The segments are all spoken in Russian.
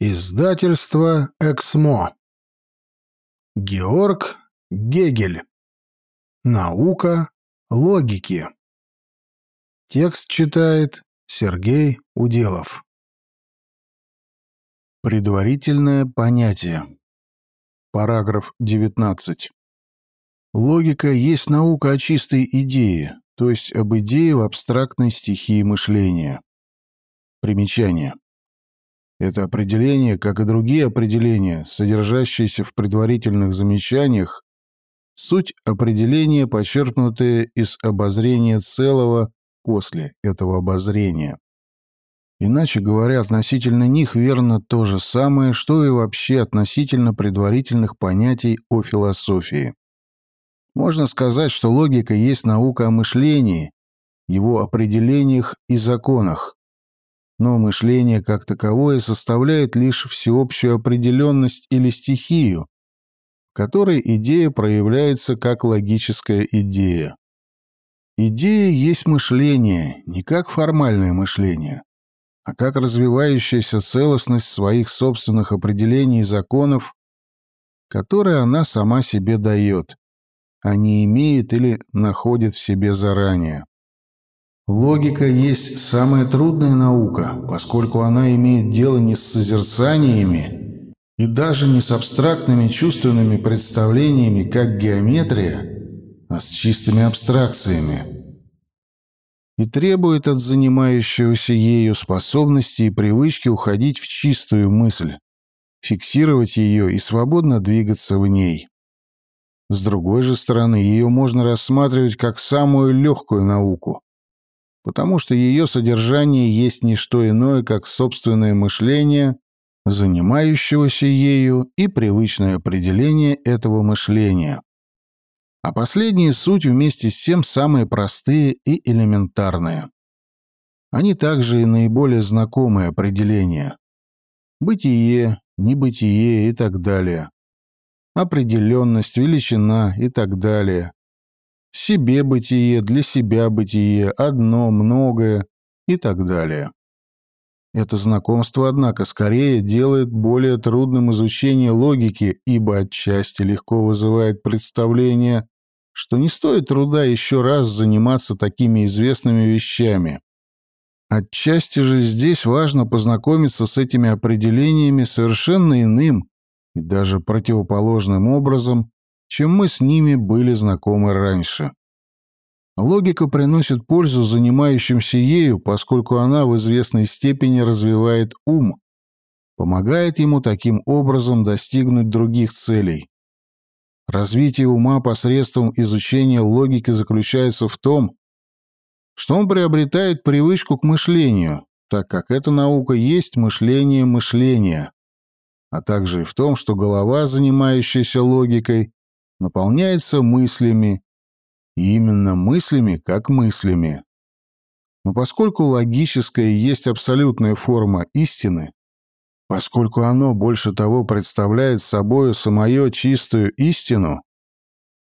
Издательство «Эксмо». Георг Гегель. Наука логики. Текст читает Сергей Уделов. Предварительное понятие. Параграф 19. Логика есть наука о чистой идее, то есть об идее в абстрактной стихии мышления. Примечание. Это определение, как и другие определения, содержащиеся в предварительных замечаниях, суть определения, почерпнутые из обозрения целого после этого обозрения. Иначе говоря, относительно них верно то же самое, что и вообще относительно предварительных понятий о философии. Можно сказать, что логика есть наука о мышлении, его определениях и законах, но мышление как таковое составляет лишь всеобщую определенность или стихию, в которой идея проявляется как логическая идея. Идея есть мышление, не как формальное мышление, а как развивающаяся целостность своих собственных определений и законов, которые она сама себе дает, а не имеет или находит в себе заранее. Логика есть самая трудная наука, поскольку она имеет дело не с созерцаниями и даже не с абстрактными чувственными представлениями, как геометрия, а с чистыми абстракциями. И требует от занимающегося ею способности и привычки уходить в чистую мысль, фиксировать ее и свободно двигаться в ней. С другой же стороны, ее можно рассматривать как самую легкую науку, потому что ее содержание есть не что иное, как собственное мышление, занимающегося ею и привычное определение этого мышления. А последние суть вместе с тем самые простые и элементарные. Они также и наиболее знакомые определения. Бытие, небытие и так далее. Определенность, величина и так далее себе бытие, для себя бытие, одно, многое и так далее. Это знакомство, однако, скорее делает более трудным изучение логики, ибо отчасти легко вызывает представление, что не стоит труда еще раз заниматься такими известными вещами. Отчасти же здесь важно познакомиться с этими определениями совершенно иным и даже противоположным образом, чем мы с ними были знакомы раньше. Логика приносит пользу занимающимся ею, поскольку она в известной степени развивает ум, помогает ему таким образом достигнуть других целей. Развитие ума посредством изучения логики заключается в том, что он приобретает привычку к мышлению, так как эта наука есть мышление мышления, а также и в том, что голова, занимающаяся логикой, наполняется мыслями, и именно мыслями как мыслями. Но поскольку логическое есть абсолютная форма истины, поскольку оно больше того представляет собою самую чистую истину,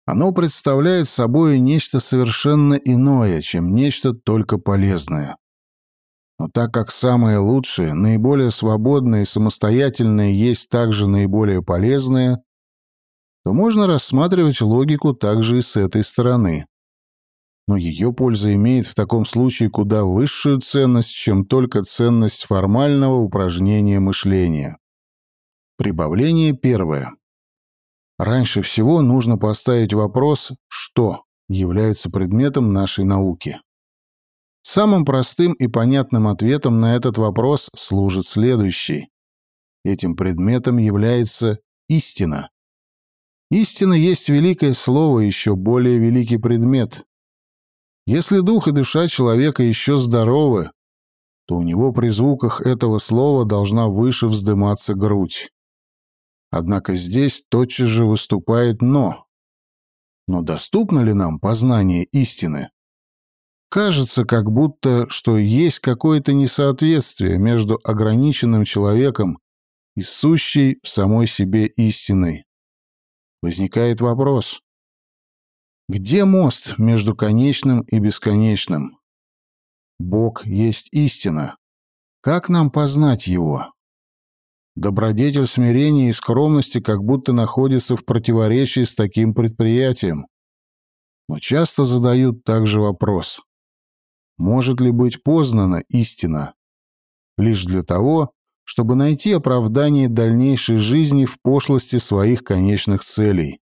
оно представляет собой нечто совершенно иное, чем нечто только полезное. Но так как самое лучшее, наиболее свободное и самостоятельное есть также наиболее полезное, то можно рассматривать логику также и с этой стороны. Но ее польза имеет в таком случае куда высшую ценность, чем только ценность формального упражнения мышления. Прибавление первое. Раньше всего нужно поставить вопрос «что» является предметом нашей науки. Самым простым и понятным ответом на этот вопрос служит следующий. Этим предметом является истина. Истина есть великое слово, еще более великий предмет. Если дух и душа человека еще здоровы, то у него при звуках этого слова должна выше вздыматься грудь. Однако здесь тотчас же выступает «но». Но доступно ли нам познание истины? Кажется, как будто, что есть какое-то несоответствие между ограниченным человеком и сущей в самой себе истиной. Возникает вопрос. Где мост между конечным и бесконечным? Бог есть истина. Как нам познать его? Добродетель смирения и скромности как будто находится в противоречии с таким предприятием. Но часто задают также вопрос. Может ли быть познана истина? Лишь для того, чтобы найти оправдание дальнейшей жизни в пошлости своих конечных целей.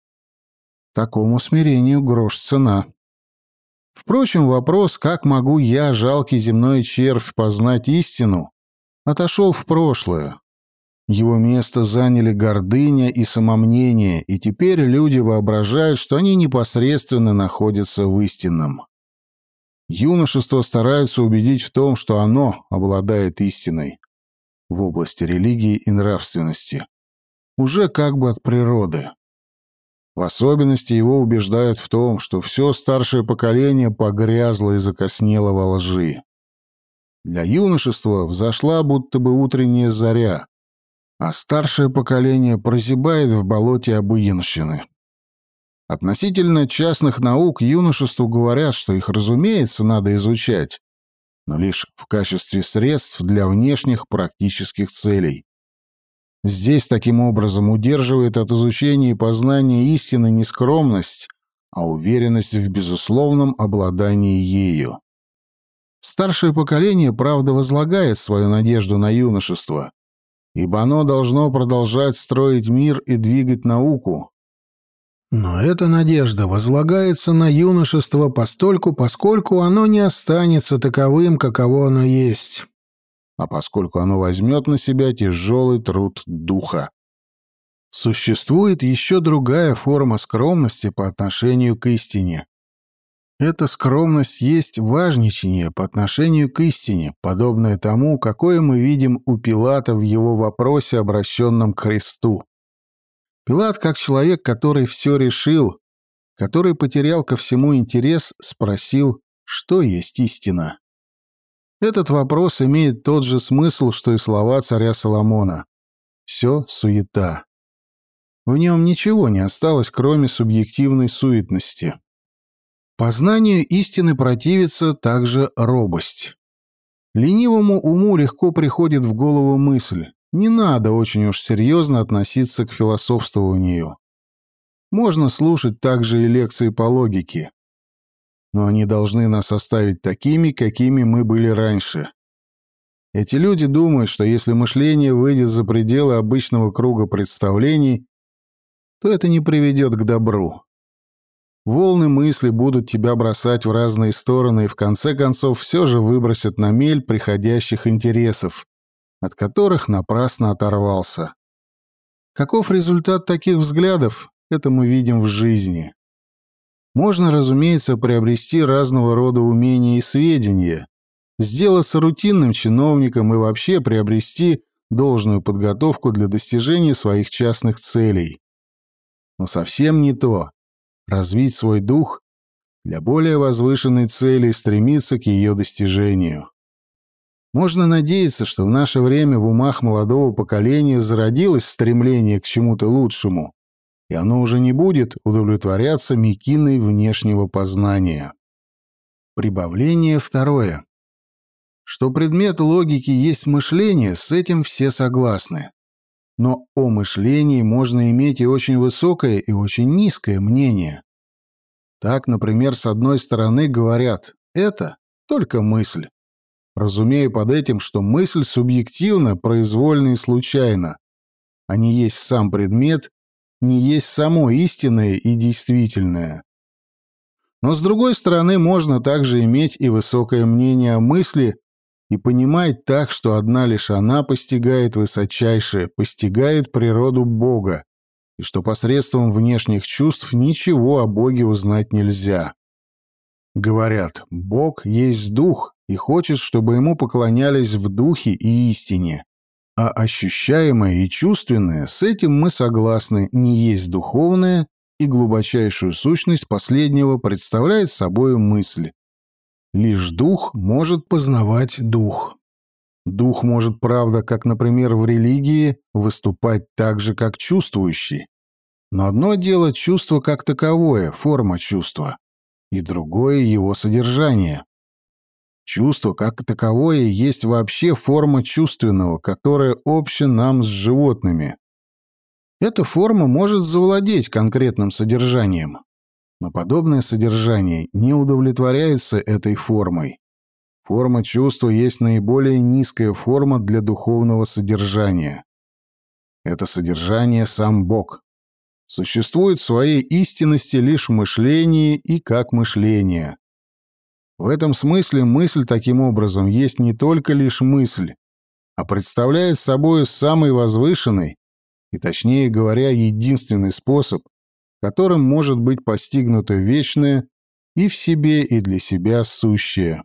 Такому смирению грош цена. Впрочем, вопрос, как могу я, жалкий земной червь, познать истину, отошел в прошлое. Его место заняли гордыня и самомнение, и теперь люди воображают, что они непосредственно находятся в истинном. Юношество старается убедить в том, что оно обладает истиной в области религии и нравственности, уже как бы от природы. В особенности его убеждают в том, что все старшее поколение погрязло и закоснело во лжи. Для юношества взошла будто бы утренняя заря, а старшее поколение прозябает в болоте обыенщины. Относительно частных наук юношеству говорят, что их, разумеется, надо изучать, но лишь в качестве средств для внешних практических целей. Здесь таким образом удерживает от изучения и познания истины не скромность, а уверенность в безусловном обладании ею. Старшее поколение, правда, возлагает свою надежду на юношество, ибо оно должно продолжать строить мир и двигать науку, но эта надежда возлагается на юношество постольку, поскольку оно не останется таковым, каково оно есть, а поскольку оно возьмет на себя тяжелый труд духа. Существует еще другая форма скромности по отношению к истине. Эта скромность есть важничание по отношению к истине, подобное тому, какое мы видим у Пилата в его вопросе, обращенном к Христу. Пилат, как человек, который все решил, который потерял ко всему интерес, спросил, что есть истина. Этот вопрос имеет тот же смысл, что и слова царя Соломона. Все суета. В нем ничего не осталось, кроме субъективной суетности. Познанию истины противится также робость. Ленивому уму легко приходит в голову мысль не надо очень уж серьезно относиться к философствованию. Можно слушать также и лекции по логике. Но они должны нас оставить такими, какими мы были раньше. Эти люди думают, что если мышление выйдет за пределы обычного круга представлений, то это не приведет к добру. Волны мысли будут тебя бросать в разные стороны и в конце концов все же выбросят на мель приходящих интересов, от которых напрасно оторвался. Каков результат таких взглядов, это мы видим в жизни. Можно, разумеется, приобрести разного рода умения и сведения, сделаться рутинным чиновником и вообще приобрести должную подготовку для достижения своих частных целей. Но совсем не то. Развить свой дух для более возвышенной цели и стремиться к ее достижению. Можно надеяться, что в наше время в умах молодого поколения зародилось стремление к чему-то лучшему, и оно уже не будет удовлетворяться мекиной внешнего познания. Прибавление второе. Что предмет логики есть мышление, с этим все согласны. Но о мышлении можно иметь и очень высокое, и очень низкое мнение. Так, например, с одной стороны говорят «это только мысль», разумея под этим, что мысль субъективна, произвольна и случайна, а не есть сам предмет, не есть само истинное и действительное. Но с другой стороны, можно также иметь и высокое мнение о мысли и понимать так, что одна лишь она постигает высочайшее, постигает природу Бога, и что посредством внешних чувств ничего о Боге узнать нельзя. Говорят, Бог есть дух, и хочет, чтобы ему поклонялись в духе и истине. А ощущаемое и чувственное, с этим мы согласны, не есть духовное, и глубочайшую сущность последнего представляет собой мысль. Лишь дух может познавать дух. Дух может, правда, как, например, в религии, выступать так же, как чувствующий. Но одно дело чувство как таковое, форма чувства, и другое его содержание. Чувство, как таковое, есть вообще форма чувственного, которая обща нам с животными. Эта форма может завладеть конкретным содержанием, но подобное содержание не удовлетворяется этой формой. Форма чувства есть наиболее низкая форма для духовного содержания. Это содержание сам Бог. Существует в своей истинности лишь в мышлении и как мышление. В этом смысле мысль таким образом есть не только лишь мысль, а представляет собой самый возвышенный и, точнее говоря, единственный способ, которым может быть постигнуто вечное и в себе, и для себя сущее.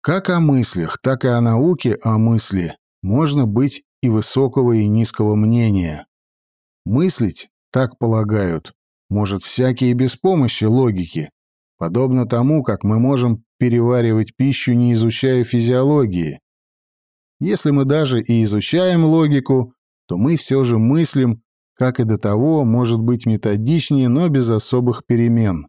Как о мыслях, так и о науке о мысли можно быть и высокого, и низкого мнения. Мыслить, так полагают, может всякий без помощи логики, подобно тому, как мы можем переваривать пищу, не изучая физиологии. Если мы даже и изучаем логику, то мы все же мыслим, как и до того, может быть методичнее, но без особых перемен.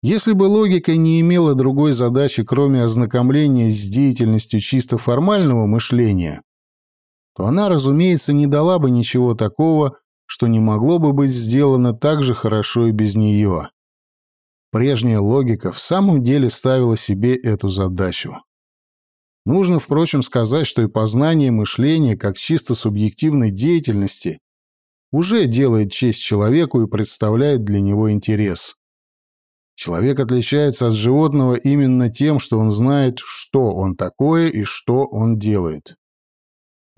Если бы логика не имела другой задачи, кроме ознакомления с деятельностью чисто формального мышления, то она, разумеется, не дала бы ничего такого, что не могло бы быть сделано так же хорошо и без нее. Прежняя логика в самом деле ставила себе эту задачу. Нужно, впрочем, сказать, что и познание мышления как чисто субъективной деятельности уже делает честь человеку и представляет для него интерес. Человек отличается от животного именно тем, что он знает, что он такое и что он делает.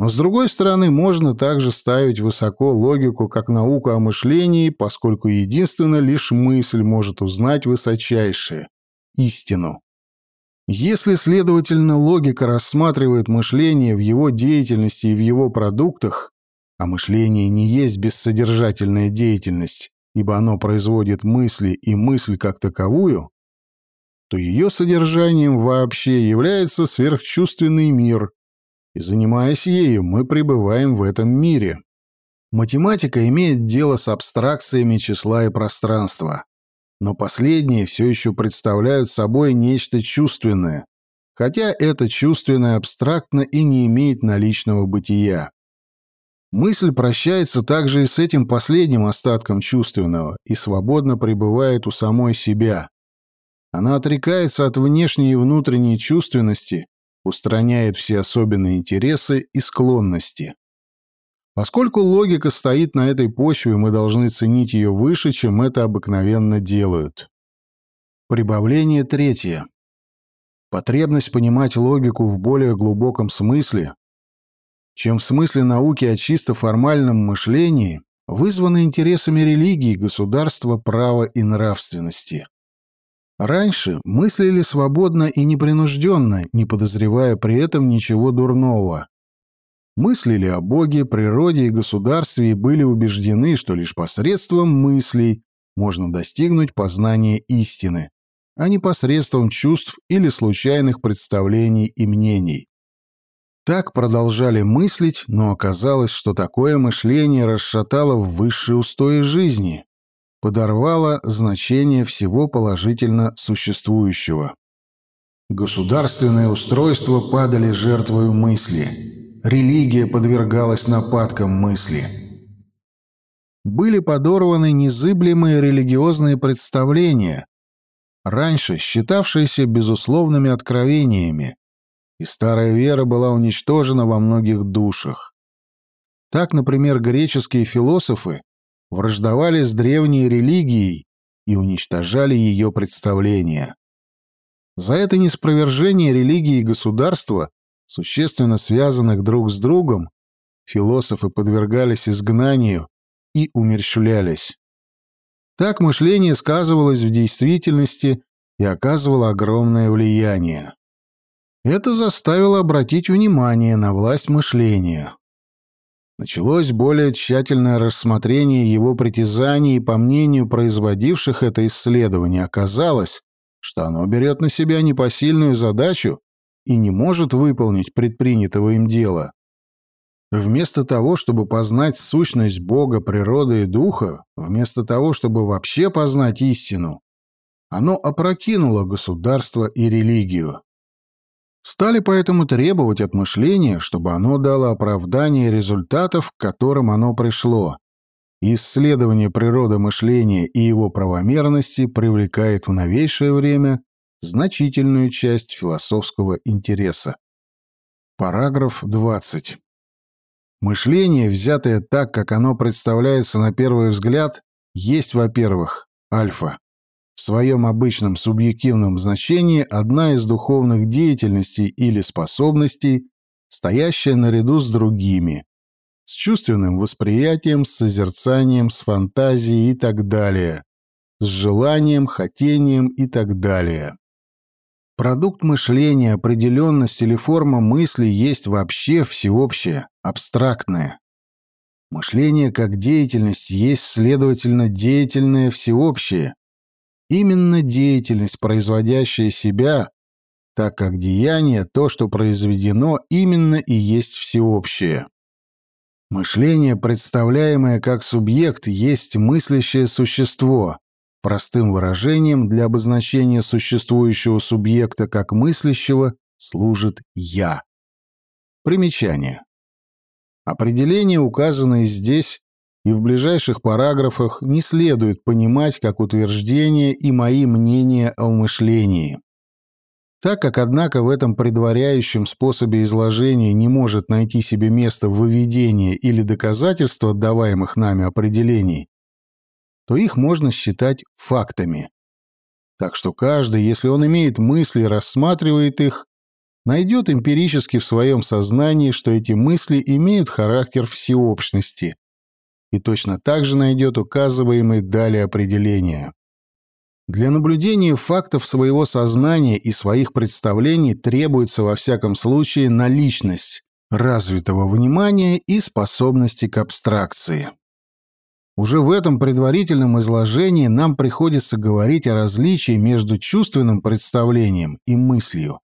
Но с другой стороны, можно также ставить высоко логику как науку о мышлении, поскольку единственно лишь мысль может узнать высочайшее – истину. Если, следовательно, логика рассматривает мышление в его деятельности и в его продуктах, а мышление не есть бессодержательная деятельность, ибо оно производит мысли и мысль как таковую, то ее содержанием вообще является сверхчувственный мир, и занимаясь ею, мы пребываем в этом мире. Математика имеет дело с абстракциями числа и пространства, но последние все еще представляют собой нечто чувственное, хотя это чувственное абстрактно и не имеет наличного бытия. Мысль прощается также и с этим последним остатком чувственного и свободно пребывает у самой себя. Она отрекается от внешней и внутренней чувственности устраняет все особенные интересы и склонности. Поскольку логика стоит на этой почве, мы должны ценить ее выше, чем это обыкновенно делают. Прибавление третье. Потребность понимать логику в более глубоком смысле, чем в смысле науки о чисто формальном мышлении, вызвана интересами религии, государства, права и нравственности. Раньше мыслили свободно и непринужденно, не подозревая при этом ничего дурного. Мыслили о Боге, природе и государстве и были убеждены, что лишь посредством мыслей можно достигнуть познания истины, а не посредством чувств или случайных представлений и мнений. Так продолжали мыслить, но оказалось, что такое мышление расшатало высшие устои жизни, подорвало значение всего положительно существующего. Государственные устройства падали жертвою мысли. Религия подвергалась нападкам мысли. Были подорваны незыблемые религиозные представления, раньше считавшиеся безусловными откровениями, и старая вера была уничтожена во многих душах. Так, например, греческие философы враждовали с древней религией и уничтожали ее представления. За это неспровержение религии и государства, существенно связанных друг с другом, философы подвергались изгнанию и умерщвлялись. Так мышление сказывалось в действительности и оказывало огромное влияние. Это заставило обратить внимание на власть мышления. Началось более тщательное рассмотрение его притязаний, и по мнению производивших это исследование оказалось, что оно берет на себя непосильную задачу и не может выполнить предпринятого им дела. Вместо того, чтобы познать сущность Бога, природы и духа, вместо того, чтобы вообще познать истину, оно опрокинуло государство и религию. Стали поэтому требовать от мышления, чтобы оно дало оправдание результатов, к которым оно пришло. Исследование природы мышления и его правомерности привлекает в новейшее время значительную часть философского интереса. Параграф 20. Мышление, взятое так, как оно представляется на первый взгляд, есть, во-первых, альфа, в своем обычном субъективном значении одна из духовных деятельностей или способностей, стоящая наряду с другими, с чувственным восприятием, с созерцанием, с фантазией и так далее, с желанием, хотением и так далее. Продукт мышления, определенность или форма мысли есть вообще всеобщее, абстрактное. Мышление как деятельность есть, следовательно, деятельное всеобщее, Именно деятельность, производящая себя, так как деяние, то, что произведено, именно и есть всеобщее. Мышление, представляемое как субъект, есть мыслящее существо. Простым выражением для обозначения существующего субъекта как мыслящего служит «я». Примечание. Определение, указанное здесь, и в ближайших параграфах не следует понимать как утверждение и мои мнения о мышлении. Так как, однако, в этом предваряющем способе изложения не может найти себе место выведение или доказательство отдаваемых нами определений, то их можно считать фактами. Так что каждый, если он имеет мысли рассматривает их, найдет эмпирически в своем сознании, что эти мысли имеют характер всеобщности, и точно так же найдет указываемые далее определения. Для наблюдения фактов своего сознания и своих представлений требуется во всяком случае наличность развитого внимания и способности к абстракции. Уже в этом предварительном изложении нам приходится говорить о различии между чувственным представлением и мыслью.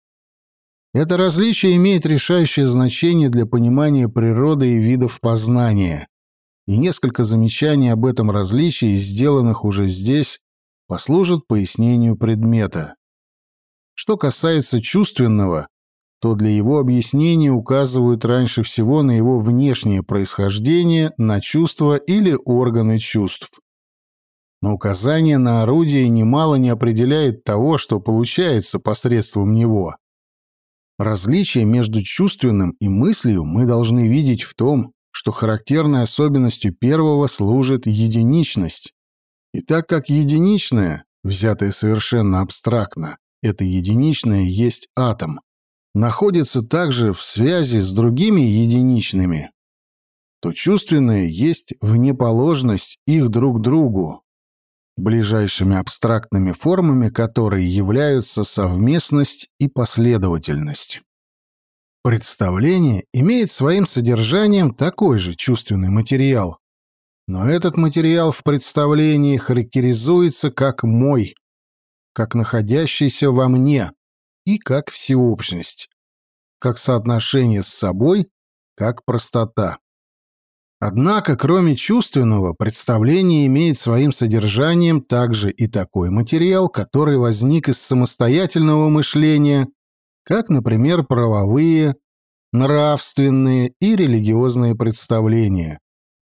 Это различие имеет решающее значение для понимания природы и видов познания, и несколько замечаний об этом различии, сделанных уже здесь, послужат пояснению предмета. Что касается чувственного, то для его объяснения указывают раньше всего на его внешнее происхождение, на чувства или органы чувств. Но указание на орудие немало не определяет того, что получается посредством него. Различие между чувственным и мыслью мы должны видеть в том, что характерной особенностью первого служит единичность. И так как единичное, взятое совершенно абстрактно, это единичное есть атом, находится также в связи с другими единичными, то чувственное есть внеположность их друг другу, ближайшими абстрактными формами которой являются совместность и последовательность. Представление имеет своим содержанием такой же чувственный материал, но этот материал в представлении характеризуется как «мой», как находящийся во мне и как всеобщность, как соотношение с собой, как простота. Однако, кроме чувственного, представление имеет своим содержанием также и такой материал, который возник из самостоятельного мышления как, например, правовые, нравственные и религиозные представления,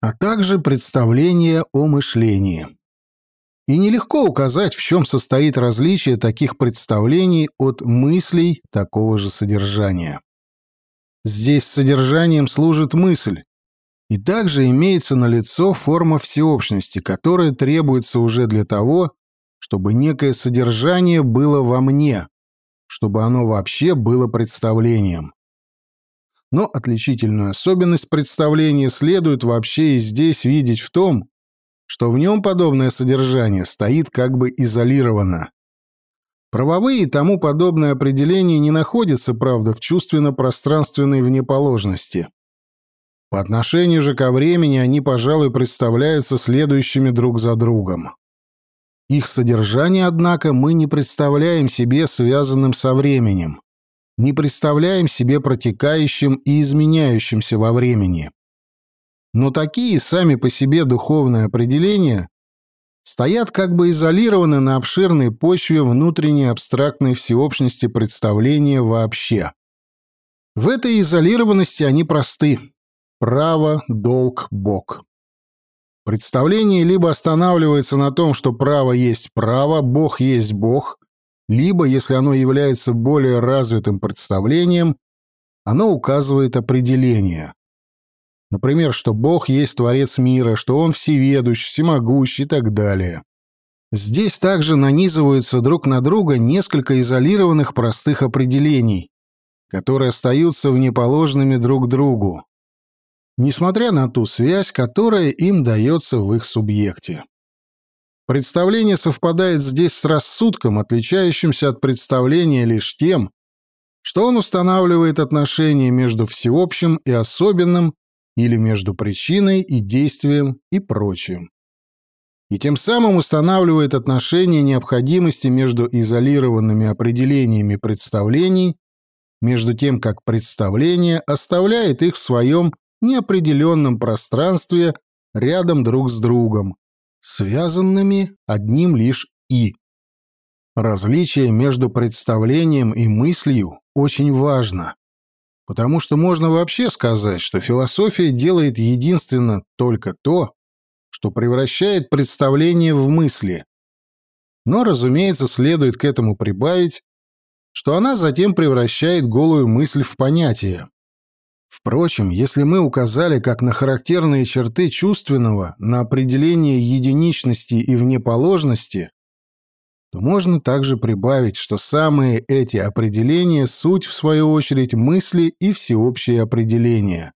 а также представления о мышлении. И нелегко указать, в чем состоит различие таких представлений от мыслей такого же содержания. Здесь содержанием служит мысль, и также имеется налицо форма всеобщности, которая требуется уже для того, чтобы некое содержание было во мне, чтобы оно вообще было представлением. Но отличительную особенность представления следует вообще и здесь видеть в том, что в нем подобное содержание стоит как бы изолированно. Правовые и тому подобные определения не находятся, правда, в чувственно-пространственной внеположности. По отношению же ко времени они, пожалуй, представляются следующими друг за другом. Их содержание, однако, мы не представляем себе связанным со временем, не представляем себе протекающим и изменяющимся во времени. Но такие сами по себе духовные определения стоят как бы изолированы на обширной почве внутренней абстрактной всеобщности представления вообще. В этой изолированности они просты. Право, долг, Бог. Представление либо останавливается на том, что право есть право, Бог есть Бог, либо, если оно является более развитым представлением, оно указывает определение. Например, что Бог есть Творец мира, что Он всеведущ, всемогущ и так далее. Здесь также нанизываются друг на друга несколько изолированных простых определений, которые остаются внеположными друг другу, несмотря на ту связь, которая им дается в их субъекте. Представление совпадает здесь с рассудком, отличающимся от представления лишь тем, что он устанавливает отношения между всеобщим и особенным или между причиной и действием и прочим. И тем самым устанавливает отношение необходимости между изолированными определениями представлений, между тем как представление оставляет их в своем неопределенном пространстве рядом друг с другом, связанными одним лишь «и». Различие между представлением и мыслью очень важно. Потому что можно вообще сказать, что философия делает единственно только то, что превращает представление в мысли. Но, разумеется, следует к этому прибавить, что она затем превращает голую мысль в понятие. Впрочем, если мы указали как на характерные черты чувственного, на определение единичности и внеположности, то можно также прибавить, что самые эти определения – суть, в свою очередь, мысли и всеобщие определения.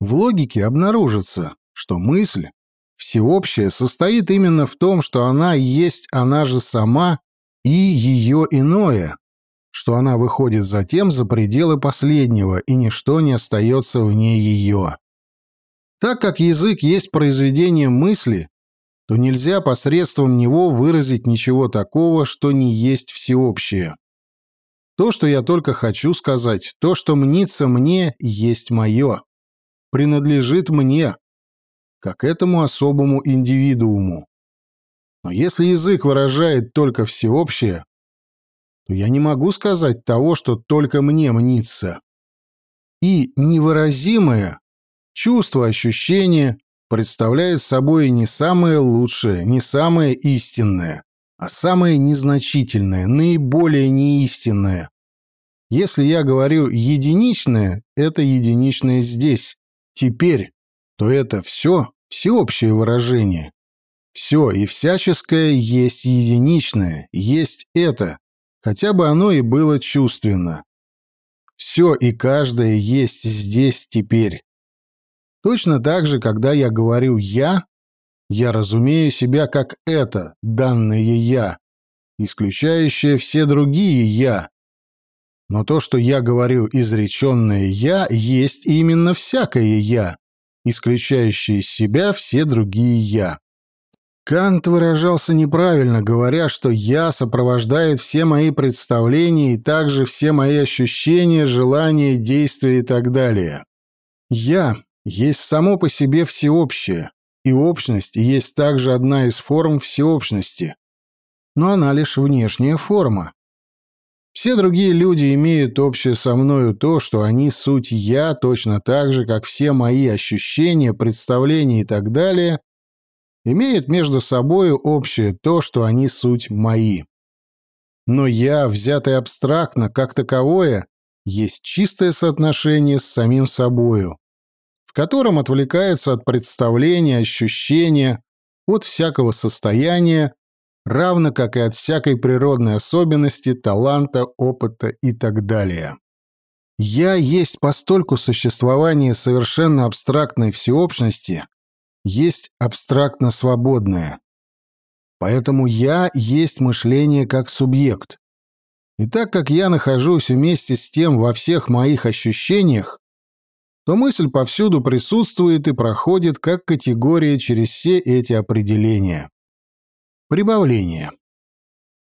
В логике обнаружится, что мысль, всеобщая, состоит именно в том, что она есть она же сама и ее иное, что она выходит затем за пределы последнего, и ничто не остается вне ее. Так как язык есть произведение мысли, то нельзя посредством него выразить ничего такого, что не есть всеобщее. То, что я только хочу сказать, то, что мнится мне, есть мое, принадлежит мне, как этому особому индивидууму. Но если язык выражает только всеобщее, то я не могу сказать того, что только мне мнится. И невыразимое чувство, ощущение, представляет собой не самое лучшее, не самое истинное, а самое незначительное, наиболее неистинное. Если я говорю «единичное», это единичное здесь, теперь, то это все всеобщее выражение. Все и всяческое есть единичное, есть это, хотя бы оно и было чувственно. Все и каждое есть здесь теперь. Точно так же, когда я говорю «я», я разумею себя как это, данное «я», исключающее все другие «я». Но то, что я говорю изреченное «я», есть именно всякое «я», исключающее из себя все другие «я». Кант выражался неправильно, говоря, что «я» сопровождает все мои представления и также все мои ощущения, желания, действия и так далее. «Я» есть само по себе всеобщее, и общность есть также одна из форм всеобщности, но она лишь внешняя форма. Все другие люди имеют общее со мною то, что они суть «я» точно так же, как все мои ощущения, представления и так далее, имеют между собою общее то, что они суть «мои». Но «я», взятое абстрактно, как таковое, есть чистое соотношение с самим собою, в котором отвлекается от представления, ощущения, от всякого состояния, равно как и от всякой природной особенности, таланта, опыта и так далее. «Я» есть постольку существование совершенно абстрактной всеобщности, есть абстрактно свободное. Поэтому «я» есть мышление как субъект. И так как я нахожусь вместе с тем во всех моих ощущениях, то мысль повсюду присутствует и проходит как категория через все эти определения. Прибавление.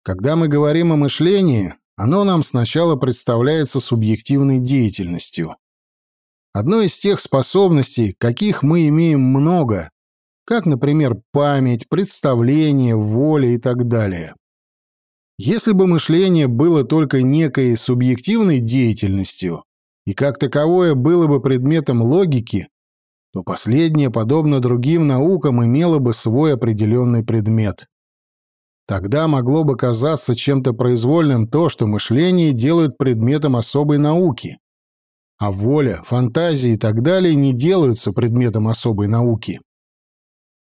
Когда мы говорим о мышлении, оно нам сначала представляется субъективной деятельностью. Одной из тех способностей, каких мы имеем много, как, например, память, представление, воля и так далее. Если бы мышление было только некой субъективной деятельностью и как таковое было бы предметом логики, то последнее, подобно другим наукам, имело бы свой определенный предмет. Тогда могло бы казаться чем-то произвольным то, что мышление делают предметом особой науки, а воля, фантазия и так далее не делаются предметом особой науки.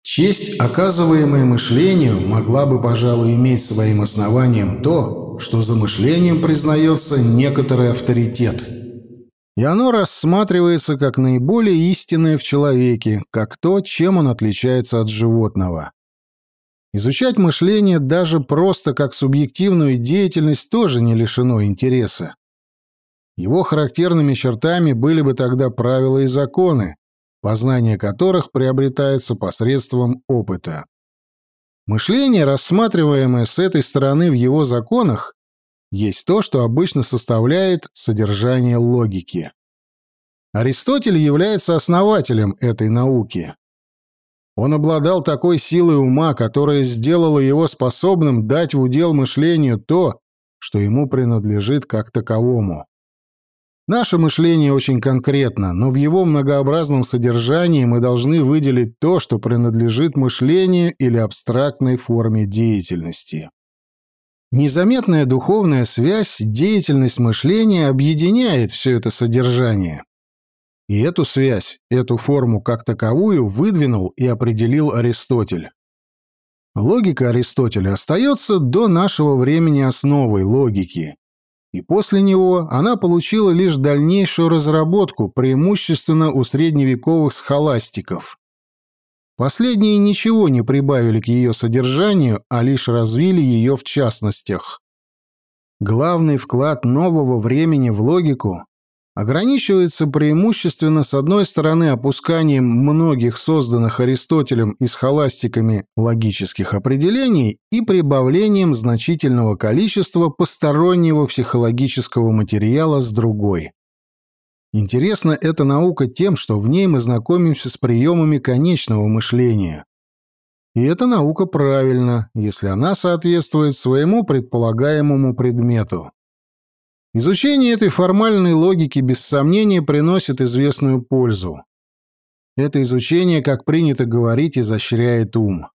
Честь, оказываемая мышлению, могла бы, пожалуй, иметь своим основанием то, что за мышлением признается некоторый авторитет. И оно рассматривается как наиболее истинное в человеке, как то, чем он отличается от животного. Изучать мышление даже просто как субъективную деятельность тоже не лишено интереса. Его характерными чертами были бы тогда правила и законы, познание которых приобретается посредством опыта. Мышление, рассматриваемое с этой стороны в его законах, есть то, что обычно составляет содержание логики. Аристотель является основателем этой науки. Он обладал такой силой ума, которая сделала его способным дать в удел мышлению то, что ему принадлежит как таковому. Наше мышление очень конкретно, но в его многообразном содержании мы должны выделить то, что принадлежит мышлению или абстрактной форме деятельности. Незаметная духовная связь, деятельность мышления объединяет все это содержание. И эту связь, эту форму как таковую выдвинул и определил Аристотель. Логика Аристотеля остается до нашего времени основой логики, и после него она получила лишь дальнейшую разработку, преимущественно у средневековых схоластиков. Последние ничего не прибавили к ее содержанию, а лишь развили ее в частностях. Главный вклад нового времени в логику ограничивается преимущественно с одной стороны опусканием многих созданных Аристотелем и схоластиками логических определений и прибавлением значительного количества постороннего психологического материала с другой. Интересна эта наука тем, что в ней мы знакомимся с приемами конечного мышления. И эта наука правильна, если она соответствует своему предполагаемому предмету. Изучение этой формальной логики без сомнения приносит известную пользу. Это изучение, как принято говорить, изощряет ум.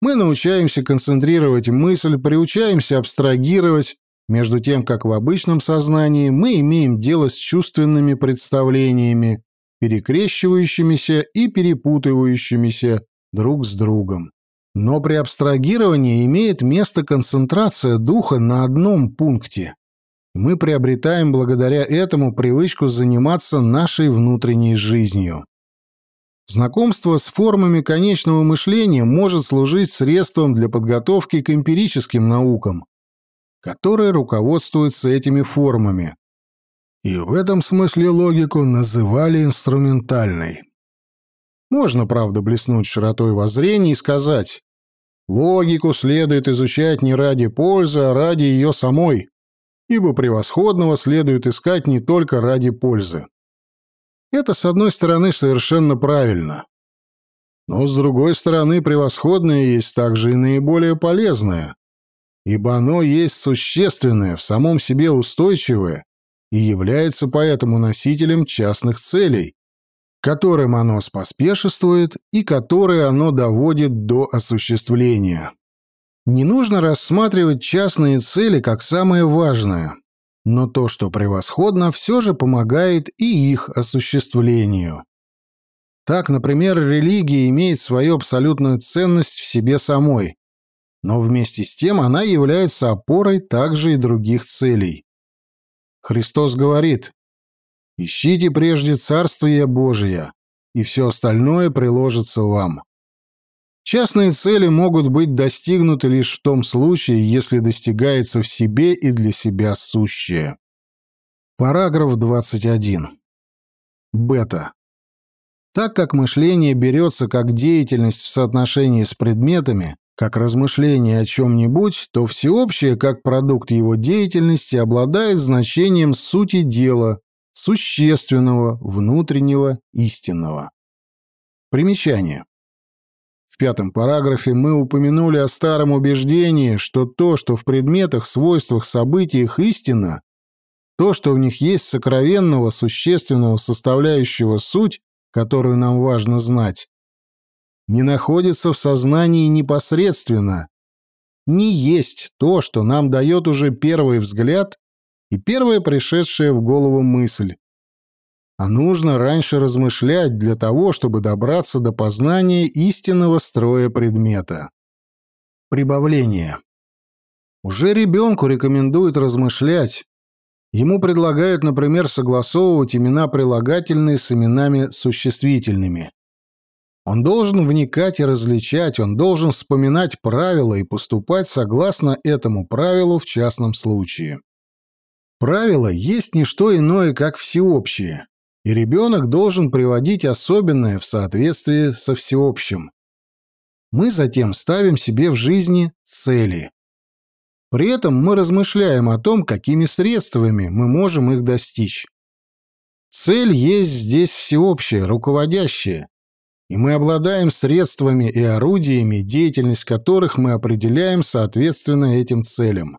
Мы научаемся концентрировать мысль, приучаемся абстрагировать, между тем, как в обычном сознании мы имеем дело с чувственными представлениями, перекрещивающимися и перепутывающимися друг с другом. Но при абстрагировании имеет место концентрация духа на одном пункте мы приобретаем благодаря этому привычку заниматься нашей внутренней жизнью. Знакомство с формами конечного мышления может служить средством для подготовки к эмпирическим наукам, которые руководствуются этими формами. И в этом смысле логику называли инструментальной. Можно, правда, блеснуть широтой воззрения и сказать, логику следует изучать не ради пользы, а ради ее самой ибо превосходного следует искать не только ради пользы. Это, с одной стороны, совершенно правильно. Но, с другой стороны, превосходное есть также и наиболее полезное, ибо оно есть существенное, в самом себе устойчивое и является поэтому носителем частных целей, которым оно споспешествует и которые оно доводит до осуществления. Не нужно рассматривать частные цели как самое важное, но то, что превосходно, все же помогает и их осуществлению. Так, например, религия имеет свою абсолютную ценность в себе самой, но вместе с тем она является опорой также и других целей. Христос говорит «Ищите прежде Царствие Божие, и все остальное приложится вам». Частные цели могут быть достигнуты лишь в том случае, если достигается в себе и для себя сущее. Параграф 21. Бета. Так как мышление берется как деятельность в соотношении с предметами, как размышление о чем-нибудь, то всеобщее, как продукт его деятельности, обладает значением сути дела, существенного, внутреннего, истинного. Примечание. Пятом параграфе мы упомянули о старом убеждении, что то, что в предметах, свойствах, событиях истина, то, что в них есть сокровенного, существенного составляющего суть, которую нам важно знать, не находится в сознании непосредственно, не есть то, что нам дает уже первый взгляд и первая пришедшая в голову мысль. А нужно раньше размышлять для того, чтобы добраться до познания истинного строя предмета. Прибавление. Уже ребенку рекомендуют размышлять. Ему предлагают, например, согласовывать имена прилагательные с именами существительными. Он должен вникать и различать, он должен вспоминать правила и поступать согласно этому правилу в частном случае. Правило есть не что иное, как всеобщее, и ребенок должен приводить особенное в соответствии со всеобщим. Мы затем ставим себе в жизни цели. При этом мы размышляем о том, какими средствами мы можем их достичь. Цель есть здесь всеобщая, руководящая, и мы обладаем средствами и орудиями, деятельность которых мы определяем соответственно этим целям.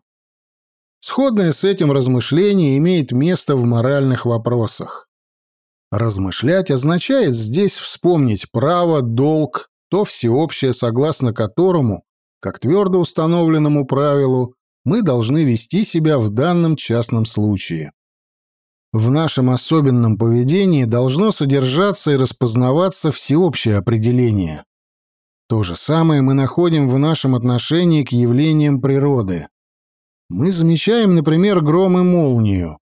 Сходное с этим размышление имеет место в моральных вопросах. Размышлять означает здесь вспомнить право, долг, то всеобщее, согласно которому, как твердо установленному правилу, мы должны вести себя в данном частном случае. В нашем особенном поведении должно содержаться и распознаваться всеобщее определение. То же самое мы находим в нашем отношении к явлениям природы. Мы замечаем, например, гром и молнию.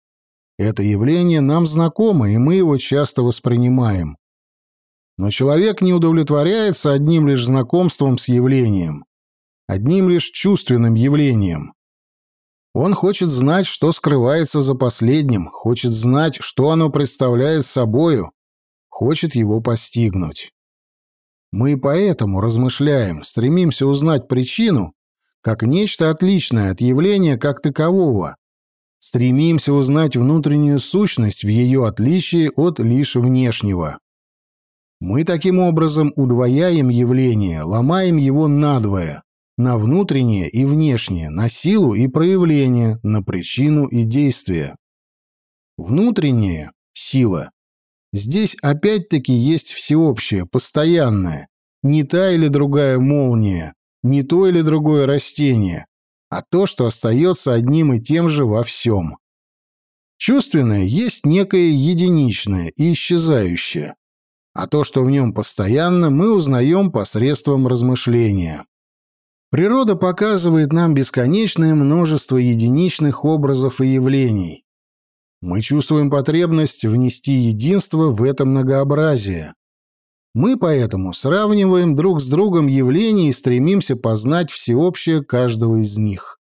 Это явление нам знакомо, и мы его часто воспринимаем. Но человек не удовлетворяется одним лишь знакомством с явлением, одним лишь чувственным явлением. Он хочет знать, что скрывается за последним, хочет знать, что оно представляет собою, хочет его постигнуть. Мы поэтому размышляем, стремимся узнать причину, как нечто отличное от явления как такового, стремимся узнать внутреннюю сущность в ее отличии от лишь внешнего. Мы таким образом удвояем явление, ломаем его надвое, на внутреннее и внешнее, на силу и проявление, на причину и действие. Внутреннее – сила. Здесь опять-таки есть всеобщее, постоянное, не та или другая молния, не то или другое растение, а то, что остается одним и тем же во всем. Чувственное есть некое единичное и исчезающее, а то, что в нем постоянно, мы узнаем посредством размышления. Природа показывает нам бесконечное множество единичных образов и явлений. Мы чувствуем потребность внести единство в это многообразие. Мы поэтому сравниваем друг с другом явления и стремимся познать всеобщее каждого из них.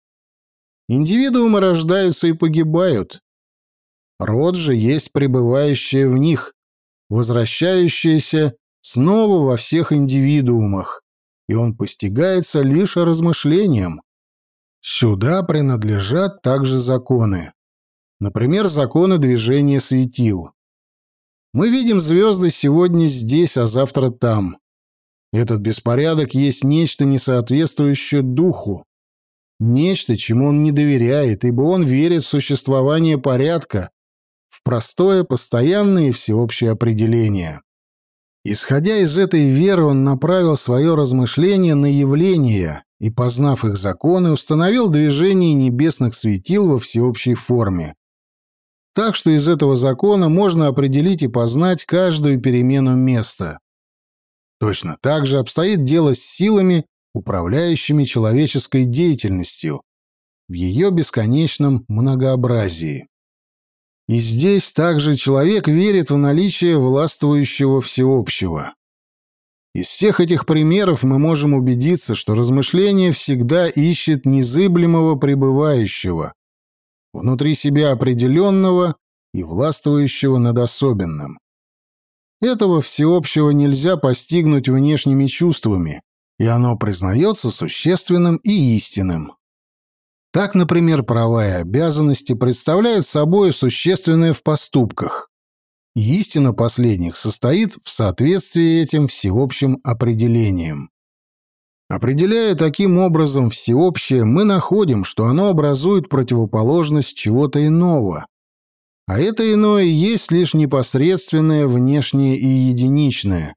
Индивидуумы рождаются и погибают. Род же есть пребывающее в них, возвращающееся снова во всех индивидуумах, и он постигается лишь размышлением. Сюда принадлежат также законы. Например, законы движения светил. Мы видим звезды сегодня здесь, а завтра там. Этот беспорядок есть нечто несоответствующее духу, нечто, чему он не доверяет, ибо он верит в существование порядка, в простое, постоянное и всеобщее определение. Исходя из этой веры, он направил свое размышление на явления и, познав их законы, установил движение небесных светил во всеобщей форме. Так что из этого закона можно определить и познать каждую перемену места. Точно так же обстоит дело с силами, управляющими человеческой деятельностью, в ее бесконечном многообразии. И здесь также человек верит в наличие властвующего всеобщего. Из всех этих примеров мы можем убедиться, что размышление всегда ищет незыблемого пребывающего, внутри себя определенного и властвующего над особенным. Этого всеобщего нельзя постигнуть внешними чувствами, и оно признается существенным и истинным. Так, например, права и обязанности представляют собой существенное в поступках. И истина последних состоит в соответствии этим всеобщим определением. Определяя таким образом всеобщее, мы находим, что оно образует противоположность чего-то иного. А это иное есть лишь непосредственное внешнее и единичное,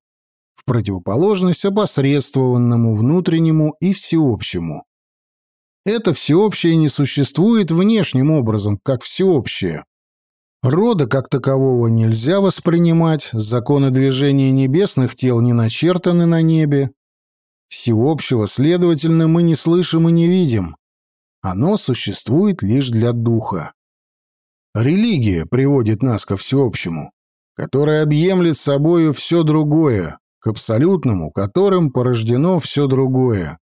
в противоположность опосредствованному внутреннему и всеобщему. Это всеобщее не существует внешним образом, как всеобщее. Рода как такового нельзя воспринимать, законы движения небесных тел не начертаны на небе, Всеобщего, следовательно, мы не слышим и не видим. Оно существует лишь для духа. Религия приводит нас ко всеобщему, которое объемлет собою все другое, к абсолютному, которым порождено все другое.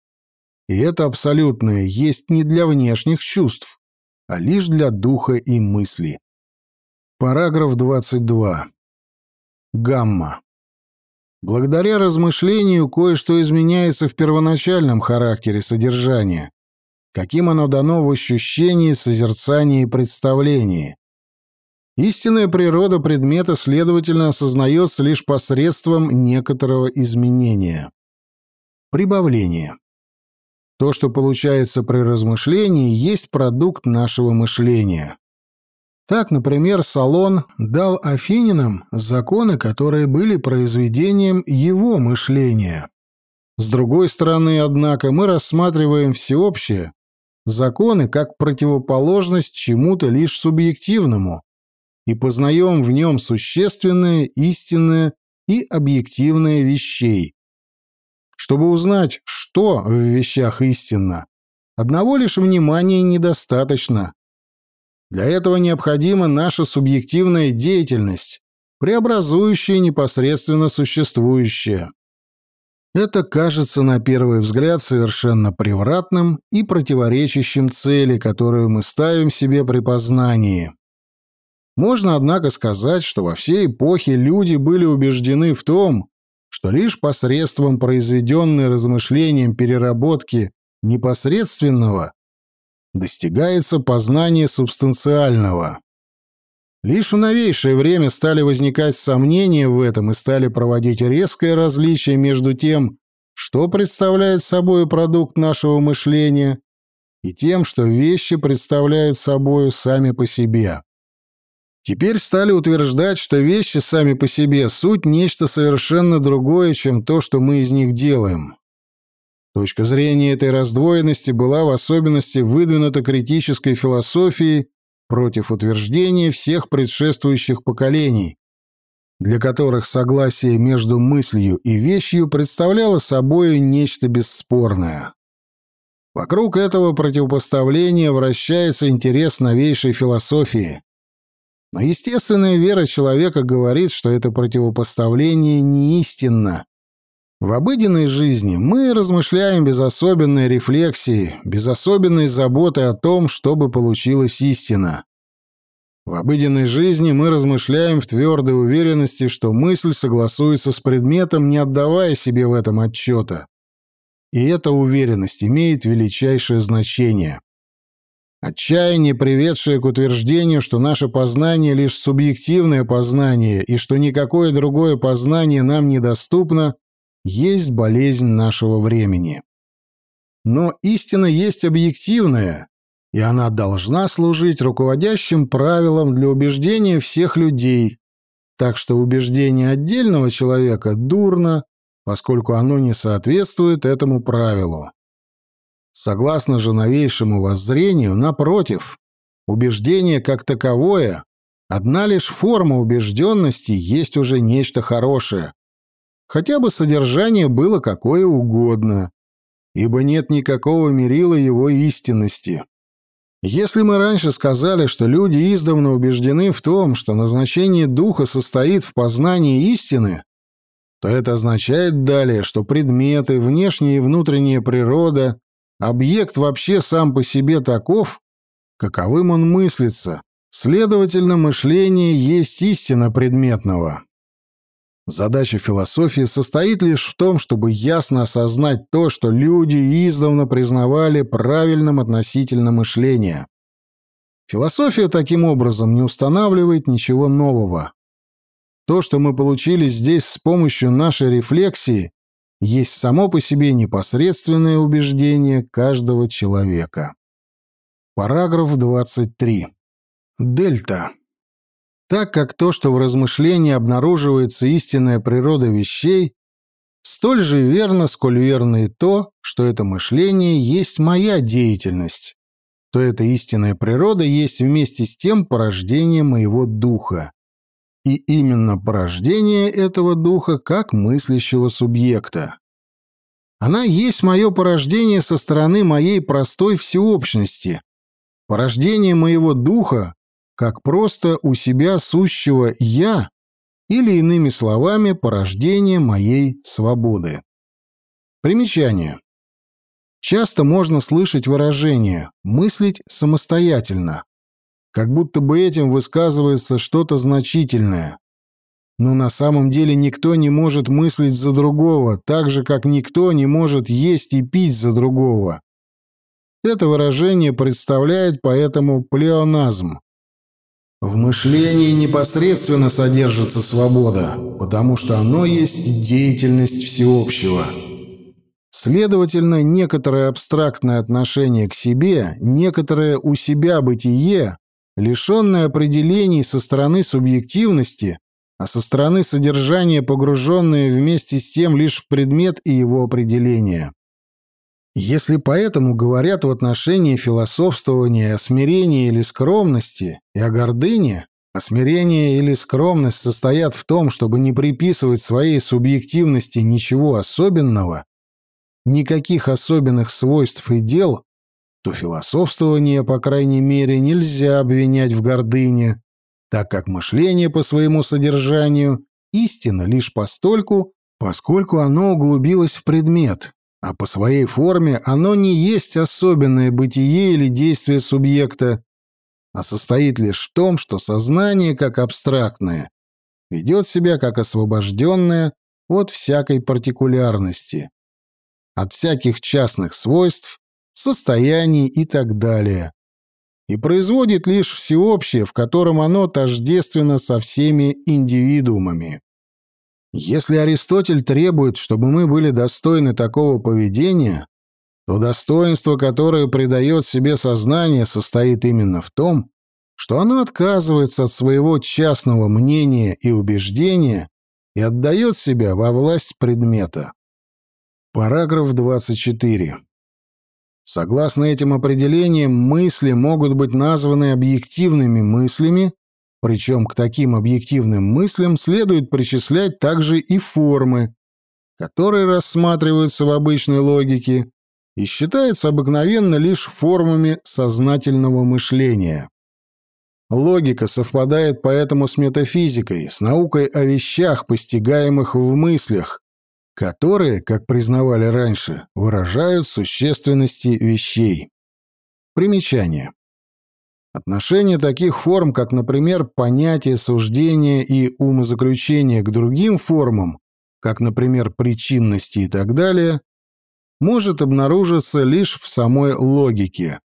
И это абсолютное есть не для внешних чувств, а лишь для духа и мысли. Параграф 22. Гамма. Благодаря размышлению кое-что изменяется в первоначальном характере содержания, каким оно дано в ощущении, созерцании и представлении. Истинная природа предмета, следовательно, осознается лишь посредством некоторого изменения. Прибавление. То, что получается при размышлении, есть продукт нашего мышления. Так, например, Салон дал афининам законы, которые были произведением его мышления. С другой стороны, однако, мы рассматриваем всеобщее, законы как противоположность чему-то лишь субъективному и познаем в нем существенное, истинное и объективное вещей. Чтобы узнать, что в вещах истинно, одного лишь внимания недостаточно. Для этого необходима наша субъективная деятельность, преобразующая непосредственно существующее. Это кажется на первый взгляд совершенно превратным и противоречащим цели, которую мы ставим себе при познании. Можно, однако, сказать, что во все эпохи люди были убеждены в том, что лишь посредством произведенной размышлением переработки непосредственного достигается познание субстанциального. Лишь в новейшее время стали возникать сомнения в этом и стали проводить резкое различие между тем, что представляет собой продукт нашего мышления, и тем, что вещи представляют собою сами по себе. Теперь стали утверждать, что вещи сами по себе суть нечто совершенно другое, чем то, что мы из них делаем. Точка зрения этой раздвоенности была в особенности выдвинута критической философией против утверждения всех предшествующих поколений, для которых согласие между мыслью и вещью представляло собой нечто бесспорное. Вокруг этого противопоставления вращается интерес новейшей философии. Но естественная вера человека говорит, что это противопоставление не истинно, в обыденной жизни мы размышляем без особенной рефлексии, без особенной заботы о том, чтобы получилась истина. В обыденной жизни мы размышляем в твердой уверенности, что мысль согласуется с предметом, не отдавая себе в этом отчета. И эта уверенность имеет величайшее значение. Отчаяние, приведшее к утверждению, что наше познание лишь субъективное познание и что никакое другое познание нам недоступно, есть болезнь нашего времени. Но истина есть объективная, и она должна служить руководящим правилом для убеждения всех людей, так что убеждение отдельного человека дурно, поскольку оно не соответствует этому правилу. Согласно же новейшему воззрению, напротив, убеждение как таковое, одна лишь форма убежденности есть уже нечто хорошее, хотя бы содержание было какое угодно, ибо нет никакого мерила его истинности. Если мы раньше сказали, что люди издавна убеждены в том, что назначение духа состоит в познании истины, то это означает далее, что предметы, внешняя и внутренняя природа, объект вообще сам по себе таков, каковым он мыслится, следовательно, мышление есть истина предметного. Задача философии состоит лишь в том, чтобы ясно осознать то, что люди издавна признавали правильным относительно мышления. Философия таким образом не устанавливает ничего нового. То, что мы получили здесь с помощью нашей рефлексии, есть само по себе непосредственное убеждение каждого человека. Параграф 23. Дельта. Так как то, что в размышлении обнаруживается истинная природа вещей, столь же верно, сколь верно и то, что это мышление есть моя деятельность, то эта истинная природа есть вместе с тем порождение моего духа. И именно порождение этого духа как мыслящего субъекта. Она есть мое порождение со стороны моей простой всеобщности, порождение моего духа, как просто у себя сущего «я», или, иными словами, порождение моей свободы. Примечание. Часто можно слышать выражение «мыслить самостоятельно», как будто бы этим высказывается что-то значительное. Но на самом деле никто не может мыслить за другого, так же, как никто не может есть и пить за другого. Это выражение представляет поэтому плеоназм. В мышлении непосредственно содержится свобода, потому что оно есть деятельность всеобщего. Следовательно, некоторое абстрактное отношение к себе, некоторое у себя бытие, лишенное определений со стороны субъективности, а со стороны содержания погруженное вместе с тем лишь в предмет и его определение. Если поэтому говорят в отношении философствования о смирении или скромности и о гордыне, а смирение или скромность состоят в том, чтобы не приписывать своей субъективности ничего особенного, никаких особенных свойств и дел, то философствование, по крайней мере, нельзя обвинять в гордыне, так как мышление по своему содержанию истинно лишь постольку, поскольку оно углубилось в предмет, а по своей форме оно не есть особенное бытие или действие субъекта, а состоит лишь в том, что сознание, как абстрактное, ведет себя как освобожденное от всякой партикулярности, от всяких частных свойств, состояний и так далее, и производит лишь всеобщее, в котором оно тождественно со всеми индивидуумами. Если Аристотель требует, чтобы мы были достойны такого поведения, то достоинство, которое придает себе сознание, состоит именно в том, что оно отказывается от своего частного мнения и убеждения и отдает себя во власть предмета. Параграф 24. Согласно этим определениям, мысли могут быть названы объективными мыслями причем к таким объективным мыслям следует причислять также и формы, которые рассматриваются в обычной логике и считаются обыкновенно лишь формами сознательного мышления. Логика совпадает поэтому с метафизикой, с наукой о вещах, постигаемых в мыслях, которые, как признавали раньше, выражают существенности вещей. Примечание. Отношение таких форм, как, например, понятие суждения и умозаключения к другим формам, как, например, причинности и так далее, может обнаружиться лишь в самой логике.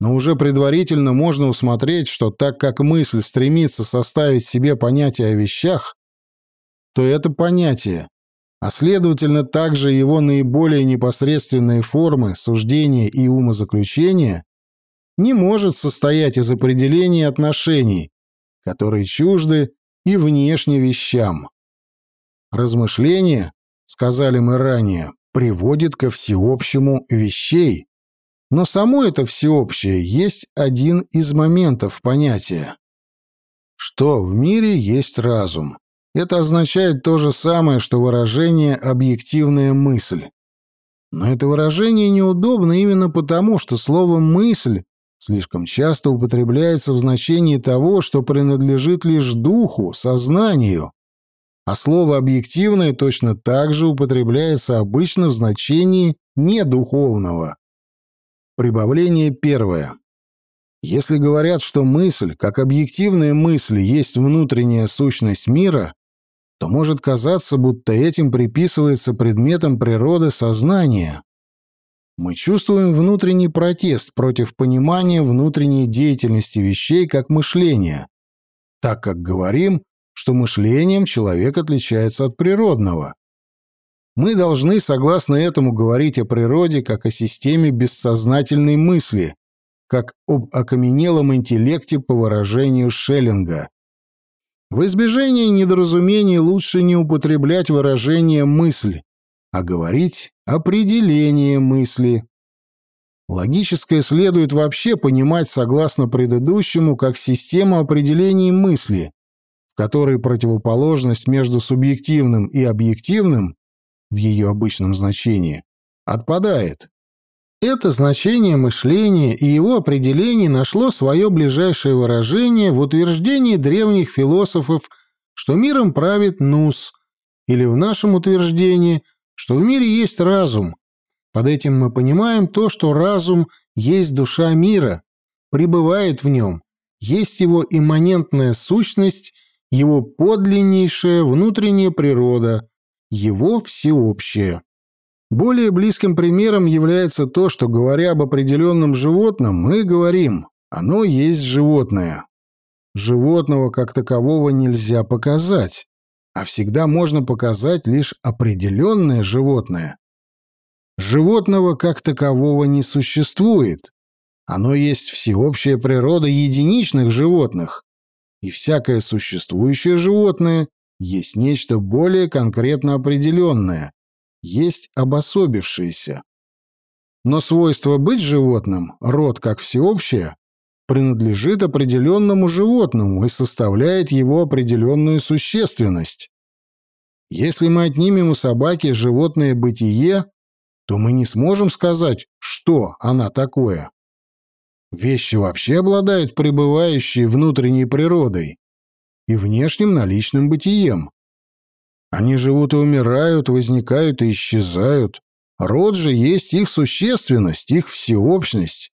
Но уже предварительно можно усмотреть, что так как мысль стремится составить себе понятие о вещах, то это понятие, а следовательно также его наиболее непосредственные формы суждения и умозаключения не может состоять из определения отношений, которые чужды и внешне вещам. Размышление, сказали мы ранее, приводит ко всеобщему вещей, но само это всеобщее есть один из моментов понятия. Что в мире есть разум? Это означает то же самое, что выражение «объективная мысль». Но это выражение неудобно именно потому, что слово «мысль» слишком часто употребляется в значении того, что принадлежит лишь духу, сознанию, а слово «объективное» точно так же употребляется обычно в значении недуховного. Прибавление первое. Если говорят, что мысль, как объективная мысль, есть внутренняя сущность мира, то может казаться, будто этим приписывается предметом природы сознания, мы чувствуем внутренний протест против понимания внутренней деятельности вещей как мышления, так как говорим, что мышлением человек отличается от природного. Мы должны, согласно этому, говорить о природе как о системе бессознательной мысли, как об окаменелом интеллекте по выражению Шеллинга. В избежание недоразумений лучше не употреблять выражение «мысль», а говорить «определение мысли». Логическое следует вообще понимать согласно предыдущему как систему определений мысли, в которой противоположность между субъективным и объективным в ее обычном значении отпадает. Это значение мышления и его определение нашло свое ближайшее выражение в утверждении древних философов, что миром правит нус, или в нашем утверждении, что в мире есть разум, под этим мы понимаем то, что разум есть душа мира, пребывает в нем, есть его имманентная сущность, его подлиннейшая внутренняя природа, его всеобщее. Более близким примером является то, что, говоря об определенном животном, мы говорим «оно есть животное». Животного как такового нельзя показать, а всегда можно показать лишь определенное животное. Животного как такового не существует. Оно есть всеобщая природа единичных животных, и всякое существующее животное есть нечто более конкретно определенное, есть обособившееся. Но свойство быть животным, род как всеобщее, принадлежит определенному животному и составляет его определенную существенность. Если мы отнимем у собаки животное бытие, то мы не сможем сказать, что она такое. Вещи вообще обладают пребывающей внутренней природой и внешним наличным бытием. Они живут и умирают, возникают и исчезают. Род же есть их существенность, их всеобщность,